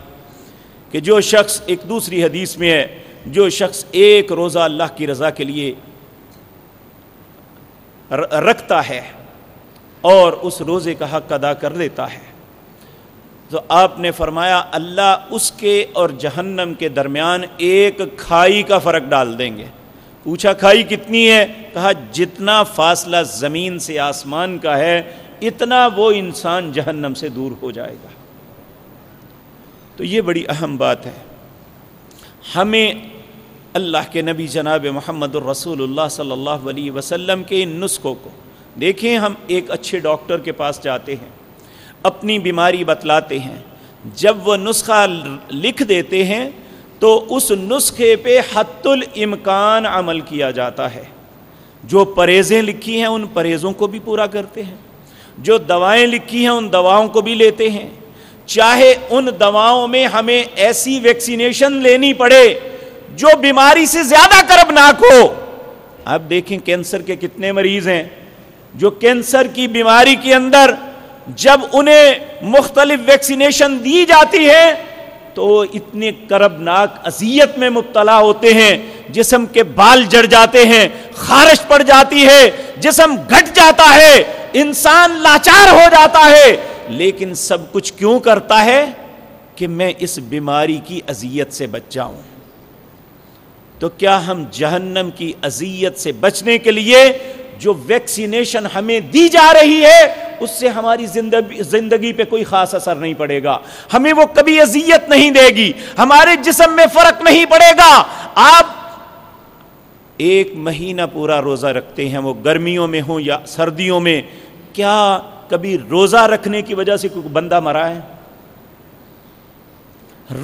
[SPEAKER 1] کہ جو شخص ایک دوسری حدیث میں ہے، جو شخص ایک روزہ اللہ کی رضا کے لیے رکھتا ہے اور اس روزے کا حق ادا کر دیتا ہے۔ تو آپ نے فرمایا، اللہ اس کے اور جہنم کے درمیان ایک کھائی کا فرق ڈال دیں گے۔ پوچھا، کھائی کتنی ہے؟ کہا، جتنا فاصلہ زمین سے آسمان کا ہے، اتنا وہ انسان جہنم سے دور ہو جائے گا۔ تو یہ بڑی اہم بات ہے۔ ہمیں اللہ کے نبی جناب محمد الرسول اللہ صلی اللہ علیہ وسلم کے ان نسخوں کو دیکھیں، ہم ایک اچھے ڈاکٹر کے پاس جاتے ہیں۔ اپنی بیماری بتلاتے ہیں۔ جب وہ نسخہ لکھ دیتے ہیں، تو اس نسخے پہ حت الامکان عمل کیا جاتا ہے۔ جو پرہیزیں لکھی ہیں، ان پرہیزوں کو بھی پورا کرتے ہیں۔ جو دوائیں لکھی ہیں، ان دواؤں کو بھی لیتے ہیں۔ چاہے ان دواؤں میں ہمیں ایسی ویکسینیشن لینی پڑے جو بیماری سے زیادہ کربناک ہو۔ اب دیکھیں کینسر کے کتنے مریض ہیں۔ جو کینسر کی بیماری کے اندر جب انہیں مختلف ویکسینیشن دی جاتی ہے تو اتنے کربناک اذیت میں مبتلا ہوتے ہیں، جسم کے بال جڑ جاتے ہیں، خارش پڑ جاتی ہے، جسم گھٹ جاتا ہے، انسان لاچار ہو جاتا ہے۔ لیکن سب کچھ کیوں کرتا ہے؟ کہ میں اس بیماری کی اذیت سے بچ جاؤں۔ تو کیا ہم جہنم کی اذیت سے بچنے کے لیے جو ویکسینیشن ہمیں دی جا رہی ہے، اس سے ہماری زندگی پہ کوئی خاص اثر نہیں پڑے گا۔ ہمیں وہ کبھی اذیت نہیں دے گی۔ ہمارے جسم میں فرق نہیں پڑے گا۔ آپ ایک مہینہ پورا روزہ رکھتے ہیں، وہ گرمیوں میں ہوں یا سردیوں میں، کیا کبھی روزہ رکھنے کی وجہ سے کوئی بندہ مرا ہے؟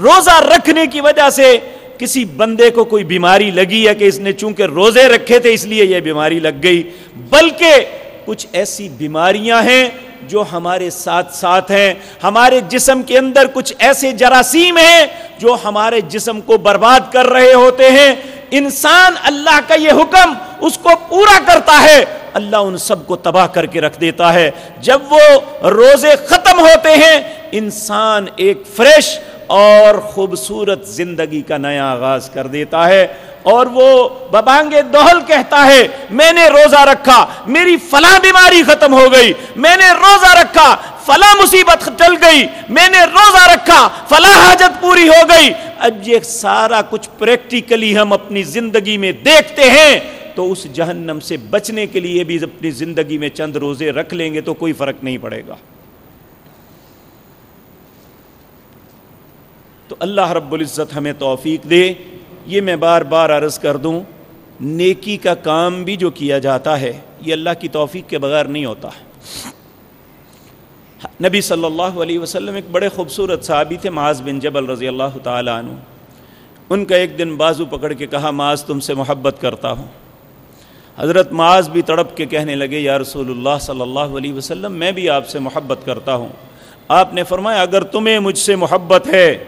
[SPEAKER 1] روزہ رکھنے کی وجہ سے کسی بندے کو کوئی بیماری لگی ہے کہ اس نے چونکہ روزے رکھے تھے اس لیے یہ بیماری لگ گئی، بلکہ کچھ ایسی بیماریاں ہیں جو ہمارے ساتھ ساتھ ہیں، ہمارے جسم کے اندر کچھ ایسے جراثیم ہیں جو ہمارے جسم کو برباد کر رہے ہوتے ہیں۔ انسان اللہ کا یہ حکم اس کو پورا کرتا ہے، اللہ ان سب کو تباہ کر کے رکھ دیتا ہے۔ جب وہ روزے ختم ہوتے ہیں، انسان ایک فریش اور خوبصورت زندگی کا نیا آغاز کر دیتا ہے اور وہ ببانگے دوہل کہتا ہے، میں نے روزہ رکھا، میری فلاں بیماری ختم ہو گئی، میں نے روزہ رکھا، فلاں مصیبت چل گئی، میں نے روزہ رکھا، فلاں حاجت پوری ہو گئی۔ اب یہ سارا کچھ پریکٹیکلی ہم اپنی زندگی میں دیکھتے ہیں، تو اس جہنم سے بچنے کے لیے بھی اپنی زندگی میں چند روزے رکھ لیں گے تو کوئی فرق نہیں پڑے گا۔ اللہ رب العزت ہمیں توفیق دے۔ یہ میں بار بار عرض کر دوں، نیکی کا کام بھی جو کیا جاتا ہے، یہ اللہ کی توفیق کے بغیر نہیں ہوتا۔ نبی صلی اللہ علیہ وسلم ایک بڑے خوبصورت صحابی تھے، معاذ بن جبل رضی اللہ تعالیٰ عنہ۔ ان کا ایک دن بازو پکڑ کے کہا، معاذ تم سے محبت کرتا ہوں۔ حضرت معاذ بھی تڑپ کے کہنے لگے، یا رسول اللہ صلی اللہ علیہ وسلم، میں بھی آپ سے محبت کرتا ہوں۔ آپ نے فرمایا، اگر تمہیں مجھ سے محبت ہے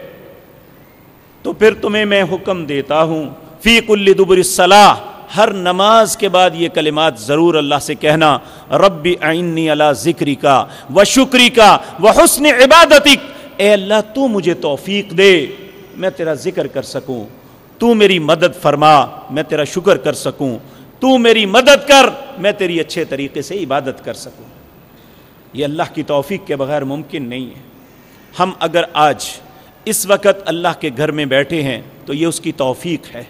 [SPEAKER 1] تو پھر تمہیں میں حکم دیتا ہوں، فی کل دبر الصلاح، ہر نماز کے بعد یہ کلمات ضرور اللہ سے کہنا، ربی عینی اللہ ذکری کا و شکری کا و حسن عبادتک۔ اے اللہ، تو مجھے توفیق دے، میں تیرا ذکر کر سکوں۔ تو میری مدد فرما، میں تیرا شکر کر سکوں۔ تو میری مدد کر، میں تیری اچھے طریقے سے عبادت کر سکوں۔ یہ اللہ کی توفیق کے بغیر ممکن نہیں ہے۔ ہم اگر آج اس وقت اللہ کے گھر میں بیٹھے ہیں تو یہ اس کی توفیق ہے۔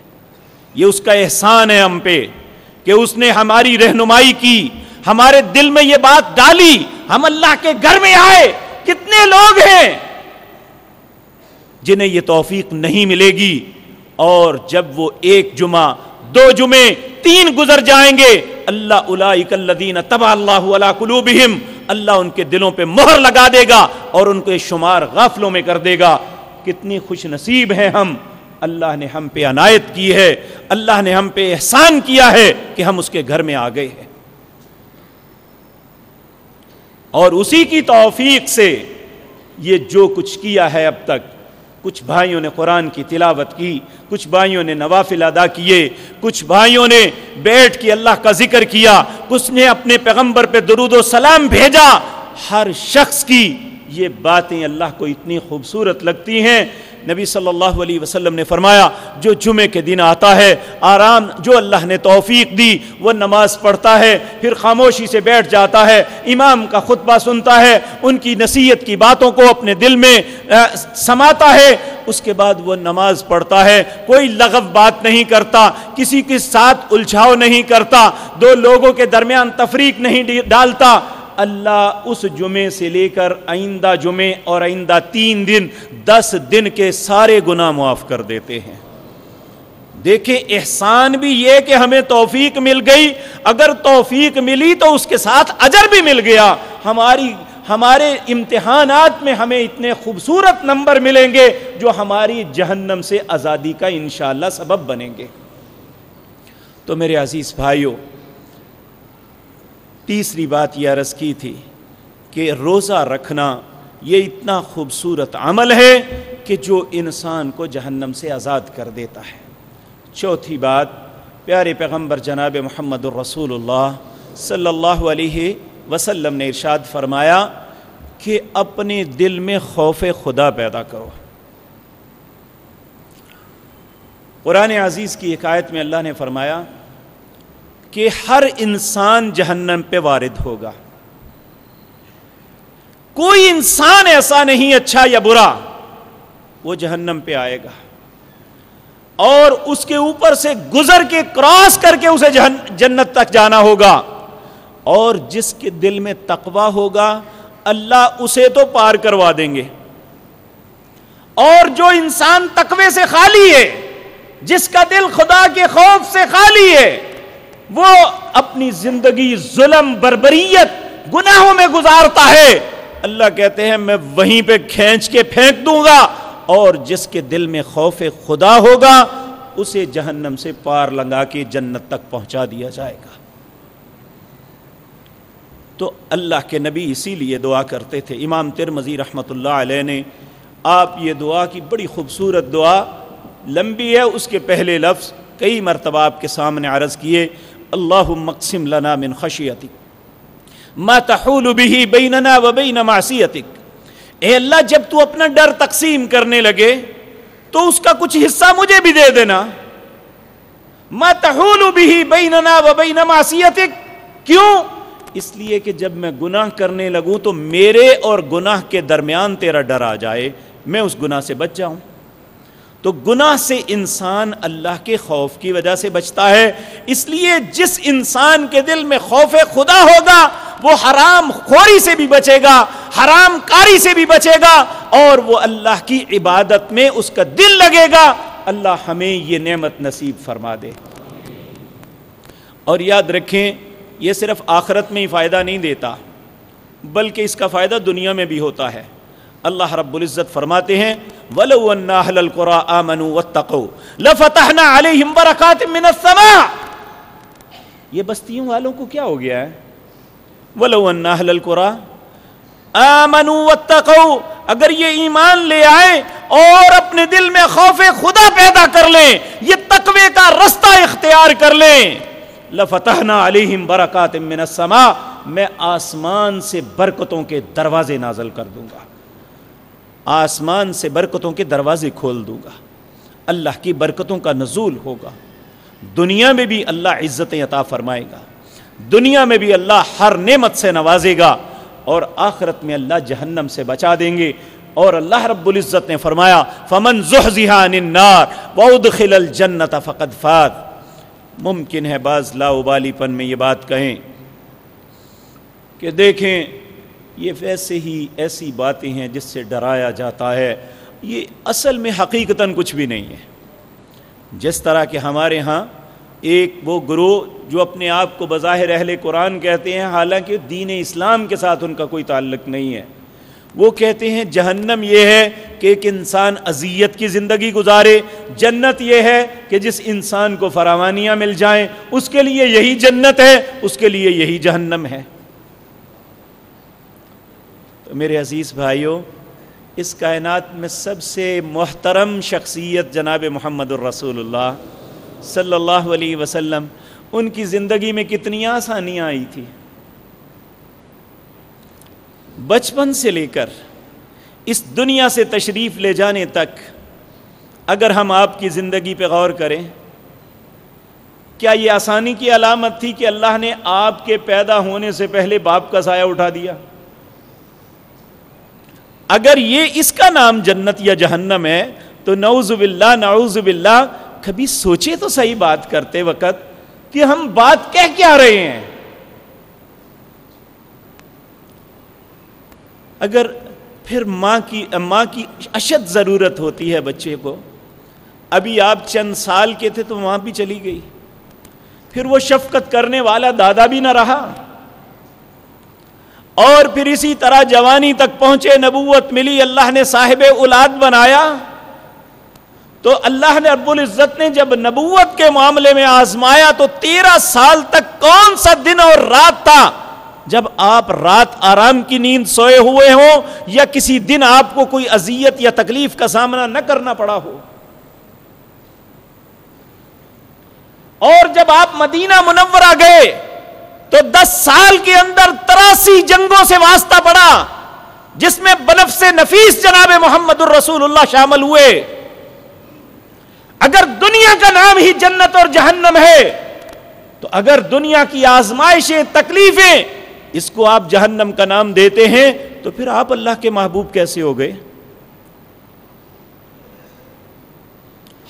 [SPEAKER 1] یہ اس کا احسان ہے ہم پہ کہ اس نے ہماری رہنمائی کی، ہمارے دل میں یہ بات ڈالی، ہم اللہ کے گھر میں آئے۔ کتنے لوگ ہیں جنہیں یہ توفیق نہیں ملے گی اور جب وہ ایک جمعہ، دو جمعے، تین گزر جائیں گے، اللہ الدین تبا اللہ علا قلوبہم، اللہ ان کے دلوں پہ مہر لگا دے گا اور ان کو شمار غافلوں میں کر دے گا۔ کتنی خوش نصیب ہیں ہم۔ اللہ نے ہم پہ عنایت کی ہے۔ اللہ نے ہم پہ احسان کیا ہے کہ ہم اس کے گھر میں آ گئے ہیں۔ اور اسی کی توفیق سے یہ جو کچھ کیا ہے اب تک، کچھ بھائیوں نے قرآن کی تلاوت کی، کچھ بھائیوں نے نوافل ادا کیے، کچھ بھائیوں نے بیٹھ کے اللہ کا ذکر کیا، کچھ نے اپنے پیغمبر پہ درود و سلام بھیجا۔ ہر شخص کی یہ باتیں اللہ کو اتنی خوبصورت لگتی ہیں۔ نبی صلی اللہ علیہ وسلم نے فرمایا، جو جمعے کے دن آتا ہے، آرام جو اللہ نے توفیق دی، وہ نماز پڑھتا ہے، پھر خاموشی سے بیٹھ جاتا ہے۔ امام کا خطبہ سنتا ہے، ان کی نصیحت کی باتوں کو اپنے دل میں سماتا ہے۔ اس کے بعد وہ نماز پڑھتا ہے۔ کوئی لغو بات نہیں کرتا، کسی کے ساتھ الجھاؤ نہیں کرتا۔ دو لوگوں کے درمیان تفریق نہیں ڈالتا۔ اللہ اس جمعے سے لے کر آئندہ جمعے اور آئندہ تین دن، دس دن کے سارے گناہ معاف کر دیتے ہیں۔ دیکھیں، احسان بھی یہ کہ ہمیں توفیق مل گئی۔ اگر توفیق ملی تو اس کے ساتھ اجر بھی مل گیا۔ ہماری، ہمارے امتحانات میں ہمیں اتنے خوبصورت نمبر ملیں گے جو ہماری جہنم سے آزادی کا انشاءاللہ سبب بنیں گے۔ تو میرے عزیز بھائیوں تیسری بات یہ عرض کی تھی کہ روزہ رکھنا یہ اتنا خوبصورت عمل ہے کہ جو انسان کو جہنم سے آزاد کر دیتا ہے۔ چوتھی بات، پیارے پیغمبر جناب محمد الرسول اللہ صلی اللہ علیہ وسلم نے ارشاد فرمایا کہ اپنے دل میں خوف خدا پیدا کرو۔ قرآن عزیز کی حکایت میں اللہ نے فرمایا کہ ہر انسان جہنم پہ وارد ہوگا۔ کوئی انسان ایسا نہیں اچھا یا برا، وہ جہنم پہ آئے گا۔ اور اس کے اوپر سے گزر کے کراس کر کے اسے جنت تک جانا ہوگا۔ اور جس کے دل میں تقوا ہوگا، اللہ اسے تو پار کروا دیں گے۔ اور جو انسان تقوی سے خالی ہے، جس کا دل خدا کے خوف سے خالی ہے وہ اپنی زندگی ظلم بربریت گناہوں میں گزارتا ہے۔ اللہ کہتے ہیں، میں وہیں پہ کھینچ کے پھینک دوں گا اور جس کے دل میں خوف خدا ہوگا، اسے جہنم سے پار لگا کے جنت تک پہنچا دیا جائے گا۔ تو اللہ کے نبی اسی لیے دعا کرتے تھے۔ امام ترمزی رحمۃ اللہ علیہ نے آپ یہ دعا کی بڑی خوبصورت دعا، لمبی ہے، اس کے پہلے لفظ کئی مرتبہ آپ کے سامنے عرض کیے۔ اللہ مقسم لنا من خشیتک. ما تحول به بیننا و بین معصیتک. اے اللہ، جب تو اپنا ڈر تقسیم کرنے لگے، تو اس کا کچھ حصہ مجھے بھی دے دینا. ما تحول بھی بیننا و بین معصیتک. کیوں؟ اس لیے کہ جب میں گناہ کرنے لگوں تو میرے اور گناہ کے درمیان تیرا ڈر آ جائے، میں اس گناہ سے بچ جاؤں. تو گناہ سے انسان اللہ کے خوف کی وجہ سے بچتا ہے۔ اس لیے جس انسان کے دل میں خوف خدا ہوگا، وہ حرام خوری سے بھی بچے گا، حرام کاری سے بھی بچے گا اور وہ اللہ کی عبادت میں اس کا دل لگے گا۔ اللہ ہمیں یہ نعمت نصیب فرما دے۔ اور یاد رکھیں، یہ صرف آخرت میں ہی فائدہ نہیں دیتا، بلکہ اس کا فائدہ دنیا میں بھی ہوتا ہے۔ اللہ رب العزت فرماتے ہیں، وَلَوْ أَنَّ أَهْلَ الْقُرَىٰ آمَنُوا وَاتَّقُوا، لَفَتَحْنَا عَلَيْهِمْ بَرَكَاتٍ مِّنَ السَّمَاءِ. یہ بستیوں والوں کو کیا ہو گیا ہے؟ وَلَوْ أَنَّ أَهْلَ الْقُرَىٰ آمَنُوا وَاتَّقُوا، اگر یہ ایمان لے آئے اور اپنے دل میں خوف خدا پیدا کر لیں، یہ تقوی کا رستہ اختیار کر لیں۔ لفتحنا علیہم برکات من السماء، میں آسمان سے برکتوں کے دروازے نازل کر دوں گا۔ آسمان سے برکتوں کے دروازے کھول دوں گا۔ اللہ کی برکتوں کا نزول ہوگا۔ دنیا میں بھی اللہ عزتیں عطا فرمائے گا۔ دنیا میں بھی اللہ ہر نعمت سے نوازے گا۔ اور آخرت میں اللہ جہنم سے بچا دیں گے۔ اور اللہ رب العزت نے فرمایا، فمن عن النار وادخل الجنت فقد فات ممکن ہے بعض لا ابالی پن میں یہ بات کہیں کہ دیکھیں یہ ویسے ہی ایسی باتیں ہیں جس سے ڈرایا جاتا ہے۔ یہ اصل میں حقیقتاً کچھ بھی نہیں ہے۔ جس طرح کہ ہمارے ہاں ایک وہ گروہ جو اپنے آپ کو بظاہر اہل قرآن کہتے ہیں، حالانکہ دین اسلام کے ساتھ ان کا کوئی تعلق نہیں ہے۔ وہ کہتے ہیں، جہنم یہ ہے کہ ایک انسان اذیت کی زندگی گزارے۔ جنت یہ ہے کہ جس انسان کو فراوانیاں مل جائیں، اس کے لیے یہی جنت ہے، اس کے لیے یہی جہنم ہے۔ تو میرے عزیز بھائیوں، اس کائنات میں سب سے محترم شخصیت جناب محمد الرسول اللہ صلی اللہ علیہ وسلم، ان کی زندگی میں کتنی آسانیاں آئی تھی۔ بچپن سے لے کر اس دنیا سے تشریف لے جانے تک، اگر ہم آپ کی زندگی پہ غور کریں، کیا یہ آسانی کی علامت تھی کہ اللہ نے آپ کے پیدا ہونے سے پہلے باپ کا سایہ اٹھا دیا؟ اگر یہ اس کا نام جنت یا جہنم ہے، تو نعوذ باللہ نعوذ باللہ، کبھی سوچے تو صحیح بات کرتے وقت کہ ہم بات کہہ کیا رہے ہیں۔ اگر پھر ماں کی ماں کی اشد ضرورت ہوتی ہے بچے کو۔ ابھی آپ چند سال کے تھے تو وہاں بھی چلی گئی۔ پھر وہ شفقت کرنے والا دادا بھی نہ رہا۔ اور پھر اسی طرح جوانی تک پہنچے، نبوت ملی، اللہ نے صاحب اولاد بنایا۔ تو اللہ نے ابو العزت نے جب نبوت کے معاملے میں آزمایا تو تیرہ سال تک کون سا دن اور رات تھا؟ جب آپ رات آرام کی نیند سوئے ہوئے ہوں یا کسی دن آپ کو کوئی اذیت یا تکلیف کا سامنا نہ کرنا پڑا ہو۔ اور جب آپ مدینہ منورہ گئے تو دس سال کے اندر تراسی جنگوں سے واسطہ پڑا جس میں بنف سے نفیس جناب محمد الرسول اللہ شامل ہوئے۔ اگر دنیا کا نام ہی جنت اور جہنم ہے، تو اگر دنیا کی آزمائشیں، تکلیفیں اس کو آپ جہنم کا نام دیتے ہیں، تو پھر آپ اللہ کے محبوب کیسے ہو گئے؟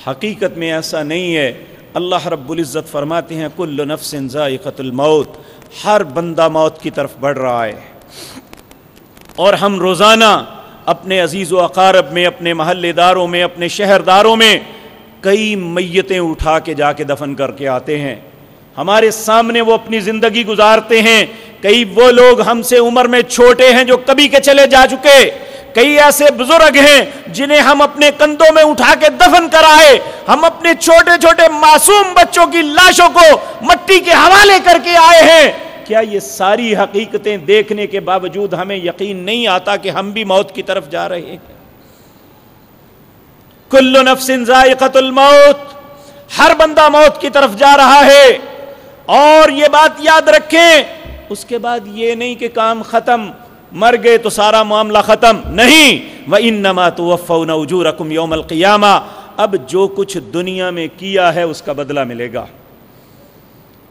[SPEAKER 1] حقیقت میں ایسا نہیں ہے۔ اللہ رب العزت فرماتے ہیں، کل نفس ذائقت الموت۔ ہر بندہ موت کی طرف بڑھ رہا ہے۔ اور ہم روزانہ اپنے عزیز و اقارب میں، اپنے محلے داروں میں، اپنے شہر داروں میں کئی میتیں اٹھا کے جا کے دفن کر کے آتے ہیں۔ ہمارے سامنے وہ اپنی زندگی گزارتے ہیں۔ کئی وہ لوگ ہم سے عمر میں چھوٹے ہیں جو کبھی کے چلے جا چکے۔ کئی ایسے بزرگ ہیں جنہیں ہم اپنے کندھوں میں اٹھا کے دفن کرائے، ہم اپنے چھوٹے چھوٹے معصوم بچوں کی لاشوں کو مٹی کے حوالے کر کے آئے ہیں۔ کیا یہ ساری حقیقتیں دیکھنے کے باوجود ہمیں یقین نہیں آتا کہ ہم بھی موت کی طرف جا رہے ہیں؟ کل نفس ذائقت الموت، ہر بندہ موت کی طرف جا رہا ہے۔ اور یہ بات یاد رکھیں، اس کے بعد یہ نہیں کہ کام ختم مر گئے تو سارا معاملہ ختم نہیں۔ وہ ان نما تو وفا نوجو رقم یوم القیامہ اب جو کچھ دنیا میں کیا ہے اس کا بدلہ ملے گا۔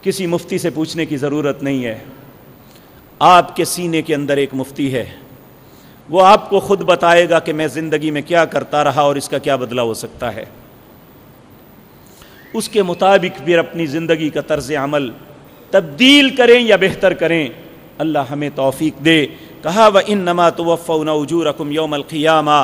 [SPEAKER 1] کسی مفتی سے پوچھنے کی ضرورت نہیں ہے۔ آپ کے سینے کے اندر ایک مفتی ہے۔ وہ آپ کو خود بتائے گا کہ میں زندگی میں کیا کرتا رہا اور اس کا کیا بدلہ ہو سکتا ہے۔ اس کے مطابق پھر اپنی زندگی کا طرز عمل تبدیل کریں یا بہتر کریں۔ اللہ ہمیں توفیق دے۔ کہا وہ ان نما تو رقم یوم القیامہ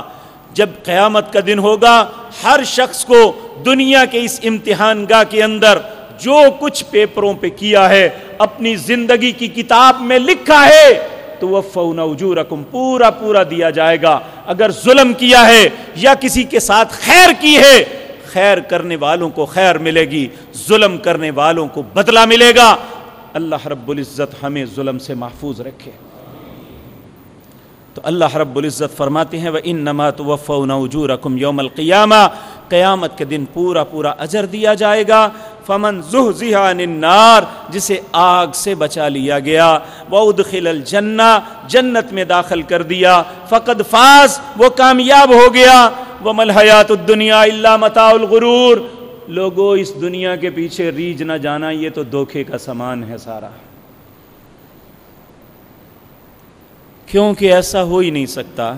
[SPEAKER 1] جب قیامت کا دن ہوگا، ہر شخص کو دنیا کے اس امتحان گاہ کے اندر جو کچھ پیپروں پہ کیا ہے، اپنی زندگی کی کتاب میں لکھا ہے تو وہ فون رقم پورا پورا دیا جائے گا۔ اگر ظلم کیا ہے یا کسی کے ساتھ خیر کی ہے، خیر کرنے والوں کو خیر ملے گی، ظلم کرنے والوں کو بدلہ ملے گا۔ اللہ رب العزت ہمیں ظلم سے محفوظ رکھے۔ تو اللہ رب العزت فرماتے ہیں وہ ان نمات وفو نوجو رقم یوم القیامہ قیامت کے دن پورا پورا اجر دیا جائے گا۔ فمن النار، جسے آگ سے بچا لیا گیا۔ وہ ادخل الجنہ جنت میں داخل کر دیا۔ فقد فاز، وہ کامیاب ہو گیا۔ وہ ملحیات الدنیا اللہ متا الغرور۔ لوگوں اس دنیا کے پیچھے ریج نہ جانا، یہ تو دھوکے کا سامان ہے سارا۔ کیونکہ ایسا ہو ہی نہیں سکتا۔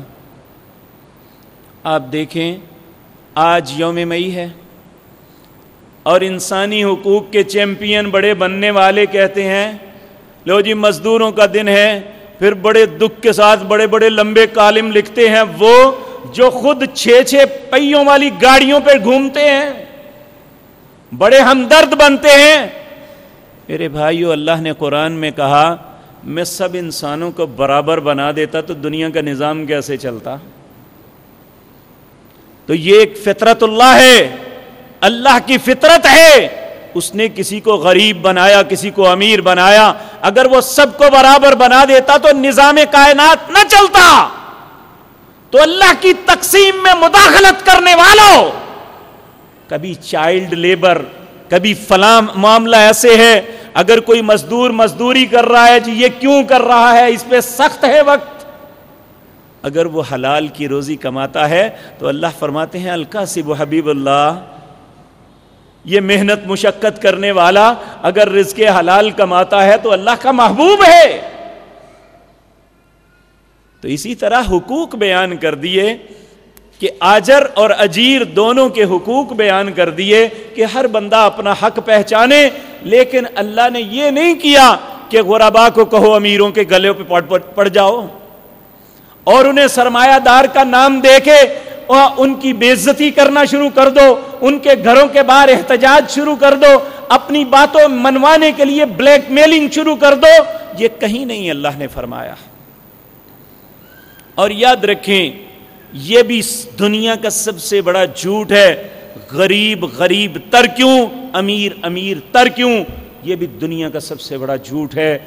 [SPEAKER 1] آپ دیکھیں، آج یوم مئی ہے اور انسانی حقوق کے چیمپئن بڑے بننے والے کہتے ہیں، لو جی مزدوروں کا دن ہے، پھر بڑے دکھ کے ساتھ بڑے بڑے لمبے کالم لکھتے ہیں وہ جو خود چھ چھ پہیوں والی گاڑیوں پہ گھومتے ہیں۔ بڑے ہمدرد بنتے ہیں۔ میرے بھائیو، اللہ نے قرآن میں کہا میں سب انسانوں کو برابر بنا دیتا تو دنیا کا نظام کیسے چلتا؟ تو یہ ایک فطرت اللہ ہے، اللہ کی فطرت ہے۔ اس نے کسی کو غریب بنایا، کسی کو امیر بنایا۔ اگر وہ سب کو برابر بنا دیتا تو نظام کائنات نہ چلتا۔ تو اللہ کی تقسیم میں مداخلت کرنے والوں، کبھی چائلڈ لیبر، کبھی فلاں معاملہ ایسے ہے اگر کوئی مزدور مزدوری کر رہا ہے جی یہ کیوں کر رہا ہے؟ اس پہ سخت ہے وقت۔ اگر وہ حلال کی روزی کماتا ہے تو اللہ فرماتے ہیں الکا سب حبیب اللہ، یہ محنت مشقت کرنے والا اگر رزق حلال کماتا ہے تو اللہ کا محبوب ہے۔ تو اسی طرح حقوق بیان کر دیے۔ کہ آجر اور اجیر دونوں کے حقوق بیان کر دیے کہ ہر بندہ اپنا حق پہچانے، لیکن اللہ نے یہ نہیں کیا کہ غربا کو کہو امیروں کے گلے پہ پڑ جاؤ۔ اور انہیں سرمایہ دار کا نام دے کے ان کی بےزتی کرنا شروع کر دو، ان کے گھروں کے باہر احتجاج شروع کر دو، اپنی باتوں منوانے کے لیے بلیک میلنگ شروع کر دو۔ یہ کہیں نہیں اللہ نے فرمایا۔ اور یاد رکھیں یہ بھی دنیا کا سب سے بڑا جھوٹ ہے، غریب غریب تر کیوں؟ امیر امیر تر کیوں؟ یہ بھی دنیا کا سب سے بڑا جھوٹ ہے۔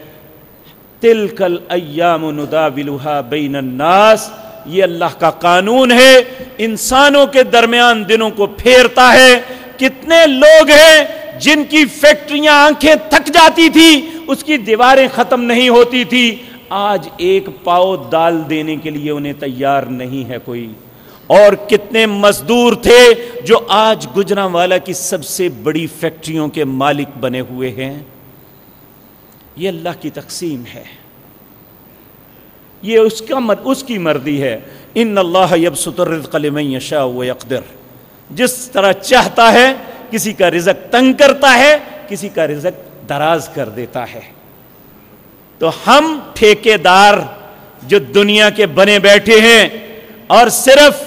[SPEAKER 1] تل کل ایام ندا بلوہا بین الناس، یہ اللہ کا قانون ہے۔ انسانوں کے درمیان دنوں کو پھیرتا ہے۔ کتنے لوگ ہیں جن کی فیکٹریاں آنکھیں تھک جاتی تھی، اس کی دیواریں ختم نہیں ہوتی تھی۔ آج ایک پاؤ دال دینے کے لیے انہیں تیار نہیں ہے کوئی۔ اور کتنے مزدور تھے جو آج گجرا والا کی سب سے بڑی فیکٹریوں کے مالک بنے ہوئے ہیں۔ یہ اللہ کی تقسیم ہے۔ یہ اس کا مر، اس کی مردی ہے۔ ان اللہ یب ستر و اقدر جس طرح چاہتا ہے، کسی کا رزق تنگ کرتا ہے، کسی کا رزق دراز کر دیتا ہے۔ تو ہم ٹھیکے دار جو دنیا کے بنے بیٹھے ہیں اور صرف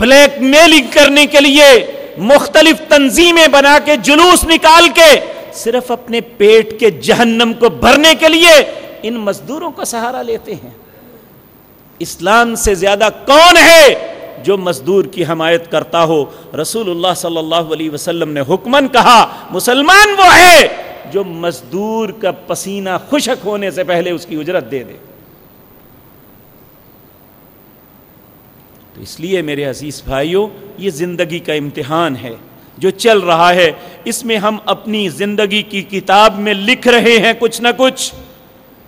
[SPEAKER 1] بلیک میلنگ کرنے کے لیے مختلف تنظیمیں بنا کے جلوس نکال کے صرف اپنے پیٹ کے جہنم کو بھرنے کے لیے ان مزدوروں کا سہارا لیتے ہیں۔ اسلام سے زیادہ کون ہے جو مزدور کی حمایت کرتا ہو؟ رسول اللہ صلی اللہ علیہ وسلم نے حکمن کہا، مسلمان وہ ہے جو مزدور کا پسینہ خشک ہونے سے پہلے اس کی اجرت دے دے۔ تو اس لیے میرے عزیز بھائیوں، یہ زندگی کا امتحان ہے۔ جو چل رہا ہے، اس میں ہم اپنی زندگی کی کتاب میں لکھ رہے ہیں کچھ نہ کچھ۔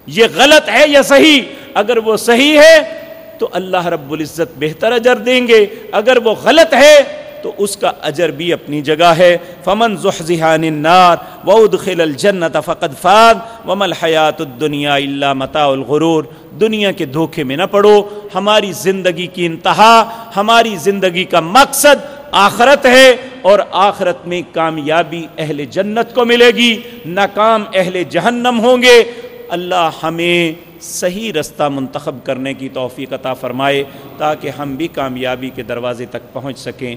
[SPEAKER 1] یہ غلط ہے یا صحیح؟ اگر وہ صحیح ہے، تو اللہ رب العزت بہتر اجر دیں گے۔ اگر وہ غلط ہے تو اس کا اجر بھی اپنی جگہ ہے۔ فمن زحزحان النار وادخل الجنت فقد فاز وما الحیات الدنیا الا متاع الغرور۔ دنیا کے دھوکے میں نہ پڑو۔ ہماری زندگی کی انتہا، ہماری زندگی کا مقصد آخرت ہے اور آخرت میں کامیابی اہل جنت کو ملے گی۔ ناکام اہل جہنم ہوں گے۔ اللہ ہمیں صحیح رستہ منتخب کرنے کی توفیق عطا فرمائے تاکہ ہم بھی کامیابی کے دروازے تک پہنچ سکیں۔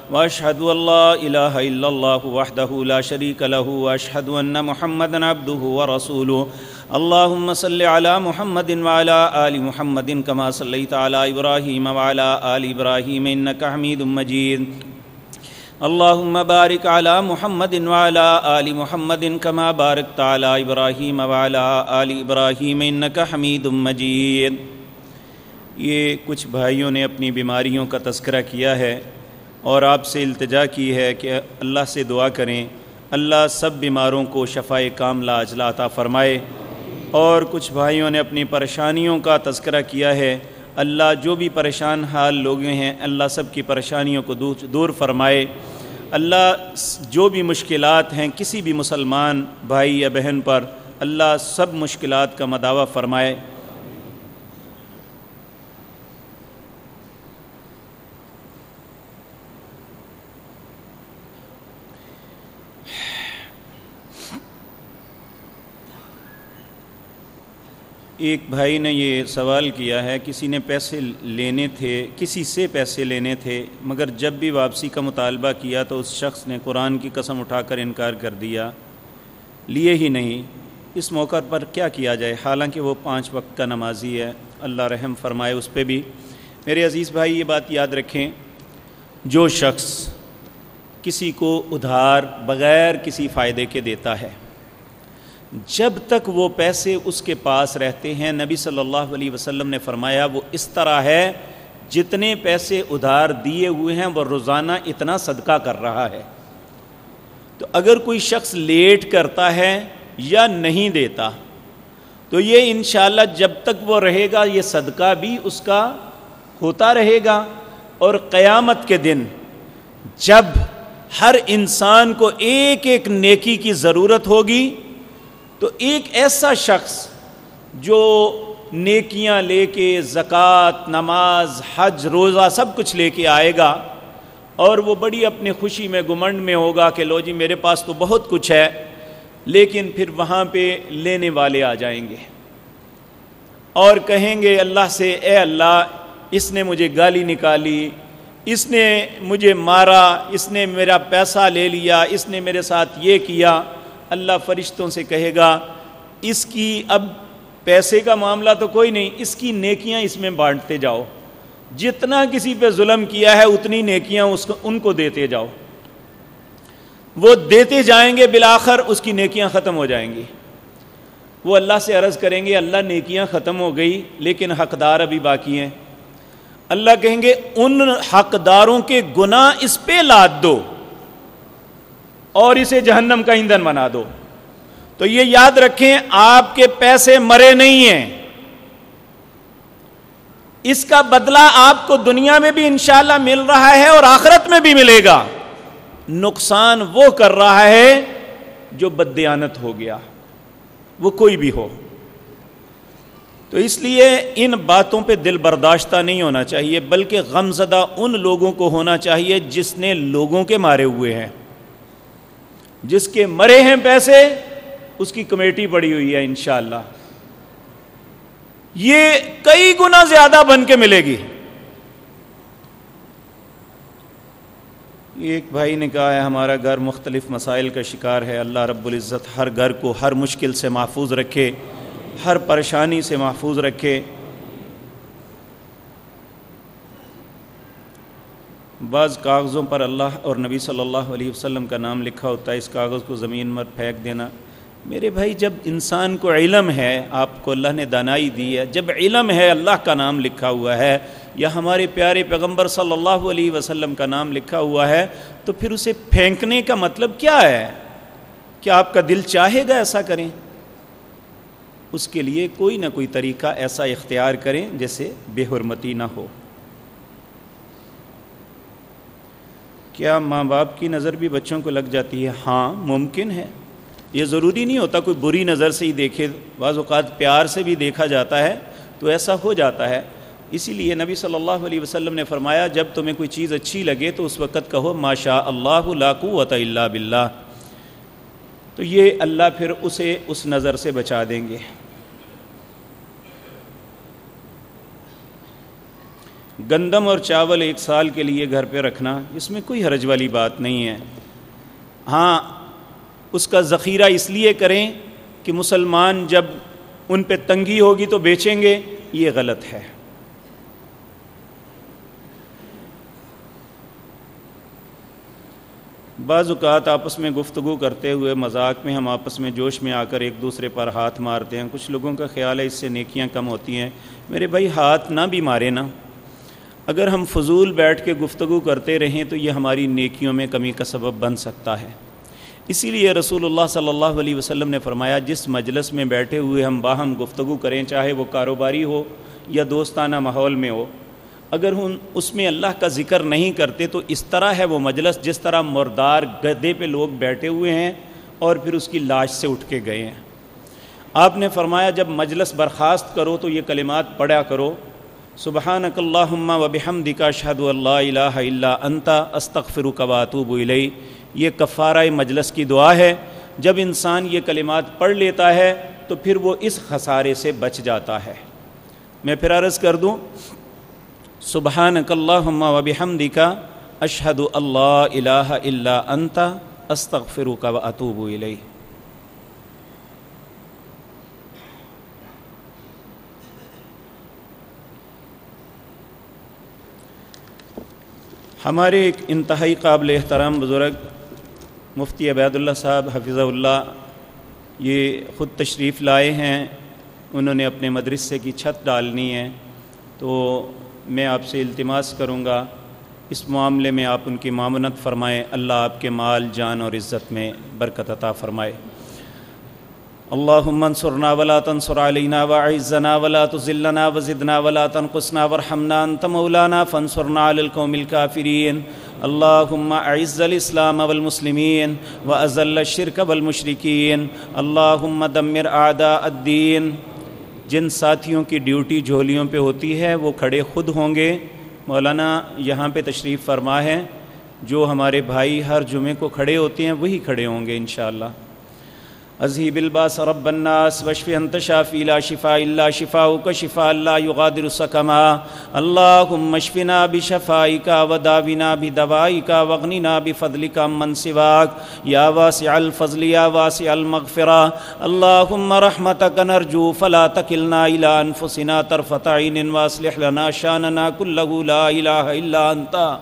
[SPEAKER 1] واشهد ان لا اله الا الله وحده لا شريك له واشهد ان محمدا عبده ورسوله. اللهم صل على محمد وعلى ال محمد كما صليت على ابراهيم وعلى ال ابراهيم انك حميد مجيد. اللهم بارك على محمد وعلى ال محمد كما باركت على ابراهيم وعلى ال ابراهيم انك حميد مجيد. یہ کچھ بھائیوں نے اپنی بیماریوں کا تذکرہ کیا ہے۔ اور آپ سے التجا کی ہے کہ اللہ سے دعا کریں۔ اللہ سب بیماروں کو شفائے کام لا اجلا عطا فرمائے۔ اور کچھ بھائیوں نے اپنی پریشانیوں کا تذکرہ کیا ہے۔ اللہ جو بھی پریشان حال لوگ ہیں، اللہ سب کی پریشانیوں کو دور فرمائے۔ اللہ جو بھی مشکلات ہیں، کسی بھی مسلمان بھائی یا بہن پر، اللہ سب مشکلات کا مداوع فرمائے۔ ایک بھائی نے یہ سوال کیا ہے، کسی نے پیسے لینے تھے، کسی سے پیسے لینے تھے، مگر جب بھی واپسی کا مطالبہ کیا تو اس شخص نے قرآن کی قسم اٹھا کر انکار کر دیا۔ لیے ہی نہیں۔ اس موقع پر کیا کیا جائے؟ حالانکہ وہ پانچ وقت کا نمازی ہے۔ اللہ رحم فرمائے اس پہ بھی۔ میرے عزیز بھائی، یہ بات یاد رکھیں، جو شخص کسی کو ادھار بغیر کسی فائدے کے دیتا ہے جب تک وہ پیسے اس کے پاس رہتے ہیں، نبی صلی اللہ علیہ وسلم نے فرمایا، وہ اس طرح ہے، جتنے پیسے ادھار دیے ہوئے ہیں، وہ روزانہ اتنا صدقہ کر رہا ہے۔ تو اگر کوئی شخص لیٹ کرتا ہے یا نہیں دیتا، تو یہ انشاءاللہ جب تک وہ رہے گا، یہ صدقہ بھی اس کا ہوتا رہے گا۔ اور قیامت کے دن جب ہر انسان کو ایک ایک نیکی کی ضرورت ہوگی تو ایک ایسا شخص جو نیکیاں لے کے زکوٰۃ، نماز، حج، روزہ سب کچھ لے کے آئے گا اور وہ بڑی اپنی خوشی میں گمنڈ میں ہوگا کہ لو جی میرے پاس تو بہت کچھ ہے، لیکن پھر وہاں پہ لینے والے آ جائیں گے۔ اور کہیں گے اللہ سے، اے اللہ، اس نے مجھے گالی نکالی، اس نے مجھے مارا، اس نے میرا پیسہ لے لیا، اس نے میرے ساتھ یہ کیا۔ اللہ فرشتوں سے کہے گا، اس کی اب پیسے کا معاملہ تو کوئی نہیں، اس کی نیکیاں اس میں بانٹتے جاؤ۔ جتنا کسی پہ ظلم کیا ہے، اتنی نیکیاں اس کو، ان کو دیتے جاؤ۔ وہ دیتے جائیں گے بلاخر اس کی نیکیاں ختم ہو جائیں گی۔ وہ اللہ سے عرض کریں گے، اللہ نیکیاں ختم ہو گئی، لیکن حقدار ابھی باقی ہیں۔ اللہ کہیں گے، ان حقداروں کے گناہ اس پہ لاد دو۔ اور اسے جہنم کا ایندھن بنا دو۔ تو یہ یاد رکھیں، آپ کے پیسے مرے نہیں ہیں۔ اس کا بدلہ آپ کو دنیا میں بھی انشاءاللہ مل رہا ہے اور آخرت میں بھی ملے گا۔ نقصان وہ کر رہا ہے جو بدیانت ہو گیا۔ وہ کوئی بھی ہو۔ تو اس لیے ان باتوں پہ دل برداشتہ نہیں ہونا چاہیے، بلکہ غمزدہ ان لوگوں کو ہونا چاہیے جس نے لوگوں کے مارے ہوئے ہیں۔ جس کے مرے ہیں پیسے، اس کی کمیٹی پڑی ہوئی ہے انشاءاللہ۔ یہ کئی گنا زیادہ بن کے ملے گی۔ ایک بھائی نے کہا ہے، ہمارا گھر مختلف مسائل کا شکار ہے۔ اللہ رب العزت ہر گھر کو ہر مشکل سے محفوظ رکھے، ہر پریشانی سے محفوظ رکھے۔ بعض کاغذوں پر اللہ اور نبی صلی اللہ علیہ وسلم کا نام لکھا ہوتا ہے، اس کاغذ کو زمین پر پھینک دینا۔ میرے بھائی، جب انسان کو علم ہے، آپ کو اللہ نے دانائی دی ہے، جب علم ہے، اللہ کا نام لکھا ہوا ہے، یا ہمارے پیارے پیغمبر صلی اللہ علیہ وسلم کا نام لکھا ہوا ہے، تو پھر اسے پھینکنے کا مطلب کیا ہے؟ کیا آپ کا دل چاہے گا ایسا کریں؟ اس کے لیے کوئی نہ کوئی طریقہ ایسا اختیار کریں جیسے بے حرمتی نہ ہو۔ کیا ماں باپ کی نظر بھی بچوں کو لگ جاتی ہے؟ ہاں ممکن ہے۔ یہ ضروری نہیں ہوتا کوئی بری نظر سے ہی دیکھے، بعض اوقات پیار سے بھی دیکھا جاتا ہے تو ایسا ہو جاتا ہے۔ اسی لیے نبی صلی اللہ علیہ وسلم نے فرمایا، جب تمہیں کوئی چیز اچھی لگے تو اس وقت کہو ماشاء اللہ لا قوت الا باللہ۔ تو یہ اللہ پھر اسے اس نظر سے بچا دیں گے۔ گندم اور چاول ایک سال کے لیے گھر پہ رکھنا، اس میں کوئی حرج والی بات نہیں ہے۔ ہاں اس کا ذخیرہ اس لیے کریں کہ مسلمان جب ان پہ تنگی ہوگی تو بیچیں گے، یہ غلط ہے۔ بعض اوقات آپس میں گفتگو کرتے ہوئے مذاق میں ہم آپس میں جوش میں آ کر ایک دوسرے پر ہاتھ مارتے ہیں۔ کچھ لوگوں کا خیال ہے اس سے نیکیاں کم ہوتی ہیں۔ میرے بھائی، ہاتھ نہ بھی مارے نا۔ اگر ہم فضول بیٹھ کے گفتگو کرتے رہیں تو یہ ہماری نیکیوں میں کمی کا سبب بن سکتا ہے۔ اسی لیے رسول اللہ صلی اللہ علیہ وسلم نے فرمایا، جس مجلس میں بیٹھے ہوئے ہم باہم گفتگو کریں، چاہے وہ کاروباری ہو یا دوستانہ ماحول میں ہو، اگر ہم اس میں اللہ کا ذکر نہیں کرتے تو اس طرح ہے وہ مجلس جس طرح مردار گدے پہ لوگ بیٹھے ہوئے ہیں اور پھر اس کی لاش سے اٹھ کے گئے ہیں۔ آپ نے فرمایا، جب مجلس برخاست کرو تو یہ کلمات پڑھا کرو۔ سبحان اک اللہ و بحم دکا شہد اللہ الہ اللہ انتا استغفر واتوب الیہ. یہ کفارہ مجلس کی دعا ہے۔ جب انسان یہ کلمات پڑھ لیتا ہے، تو پھر وہ اس خسارے سے بچ جاتا ہے۔ میں پھر عرض کر دوں سبحان اللہ و بحمد کا اشہد اللہ الہ الا انتا استغفر کا و اطوب علیہ ہمارے ایک انتہائی قابل احترام بزرگ مفتی عبید اللہ صاحب حفظ اللہ یہ خود تشریف لائے ہیں، انہوں نے اپنے مدرسے کی چھت ڈالنی ہے۔ تو میں آپ سے التماس کروں گا، اس معاملے میں آپ ان کی معامنت فرمائیں۔ اللہ آپ کے مال، جان اور عزت میں برکت عطا فرمائے۔ اللهم انصرنا ولا تنصر علينا وعزنا ولا تذلنا وزدنا ولا تنقصنا وارحمنا انت مولانا فانصرنا على القوم الكافرين اللهم اعز الاسلام والمسلمين واذل الشرك والمشركين اللهم دمر اعداء الدين جن ساتھیوں کی ڈیوٹی جھولیوں پہ ہوتی ہے وہ کھڑے خود ہوں گے. مولانا یہاں پہ تشریف فرما ہے. جو ہمارے بھائی ہر جمعے کو کھڑے ہوتے ہیں وہی کھڑے ہوں گے انشاءاللہ. عذیب الباس رب الناس وشف انت شافی لا شفاء الا شفاءك شفاء لا يغادر سقما. اللهم اشفنا بشفائك وداونا بدوائك واغننا بفضلك من سواك. يا واسع الفضل، يا واسع المغفرة. اللهم رحمتك نرجو فلا تكلنا الى انفسنا طرفة عين واصلح لنا شاننا كله. لا اله الا انت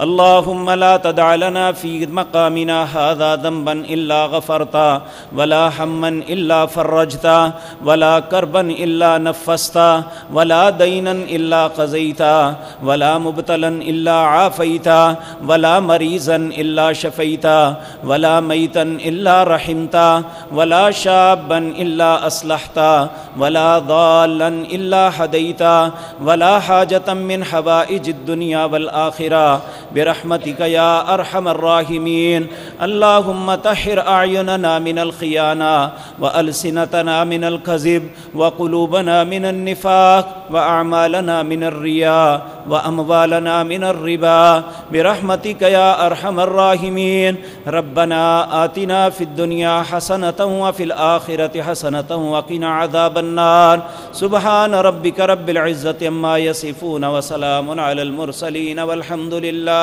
[SPEAKER 1] اللهم لا تدع لنا في مقامنا هذا ذنبا إلا غفرتا ولا حما إلا فرجتا ولا كربا إلا نفستا ولا دينا إلا قزيتا ولا مبتلا إلا عافيتا ولا مريزا إلا شفيتا ولا ميتا إلا رحمتا ولا شابا إلا أصلحتا ولا ضالا إلا حديتا ولا حاجة من حوائج الدنيا والآخرة برحمتك يا أرحم الراحمين. اللهم طهر أعيننا من الخيانة وألسنتنا من الكذب وقلوبنا من النفاق وأعمالنا من الرياء وأموالنا من الربا. برحمتك يا أرحم الراحمين. ربنا آتنا في الدنيا حسنة وفي الآخرة حسنة وقنا عذاب النار. سبحان ربك رب العزة ما يصفون وسلام على المرسلين والحمد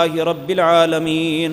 [SPEAKER 1] لله رب العالمين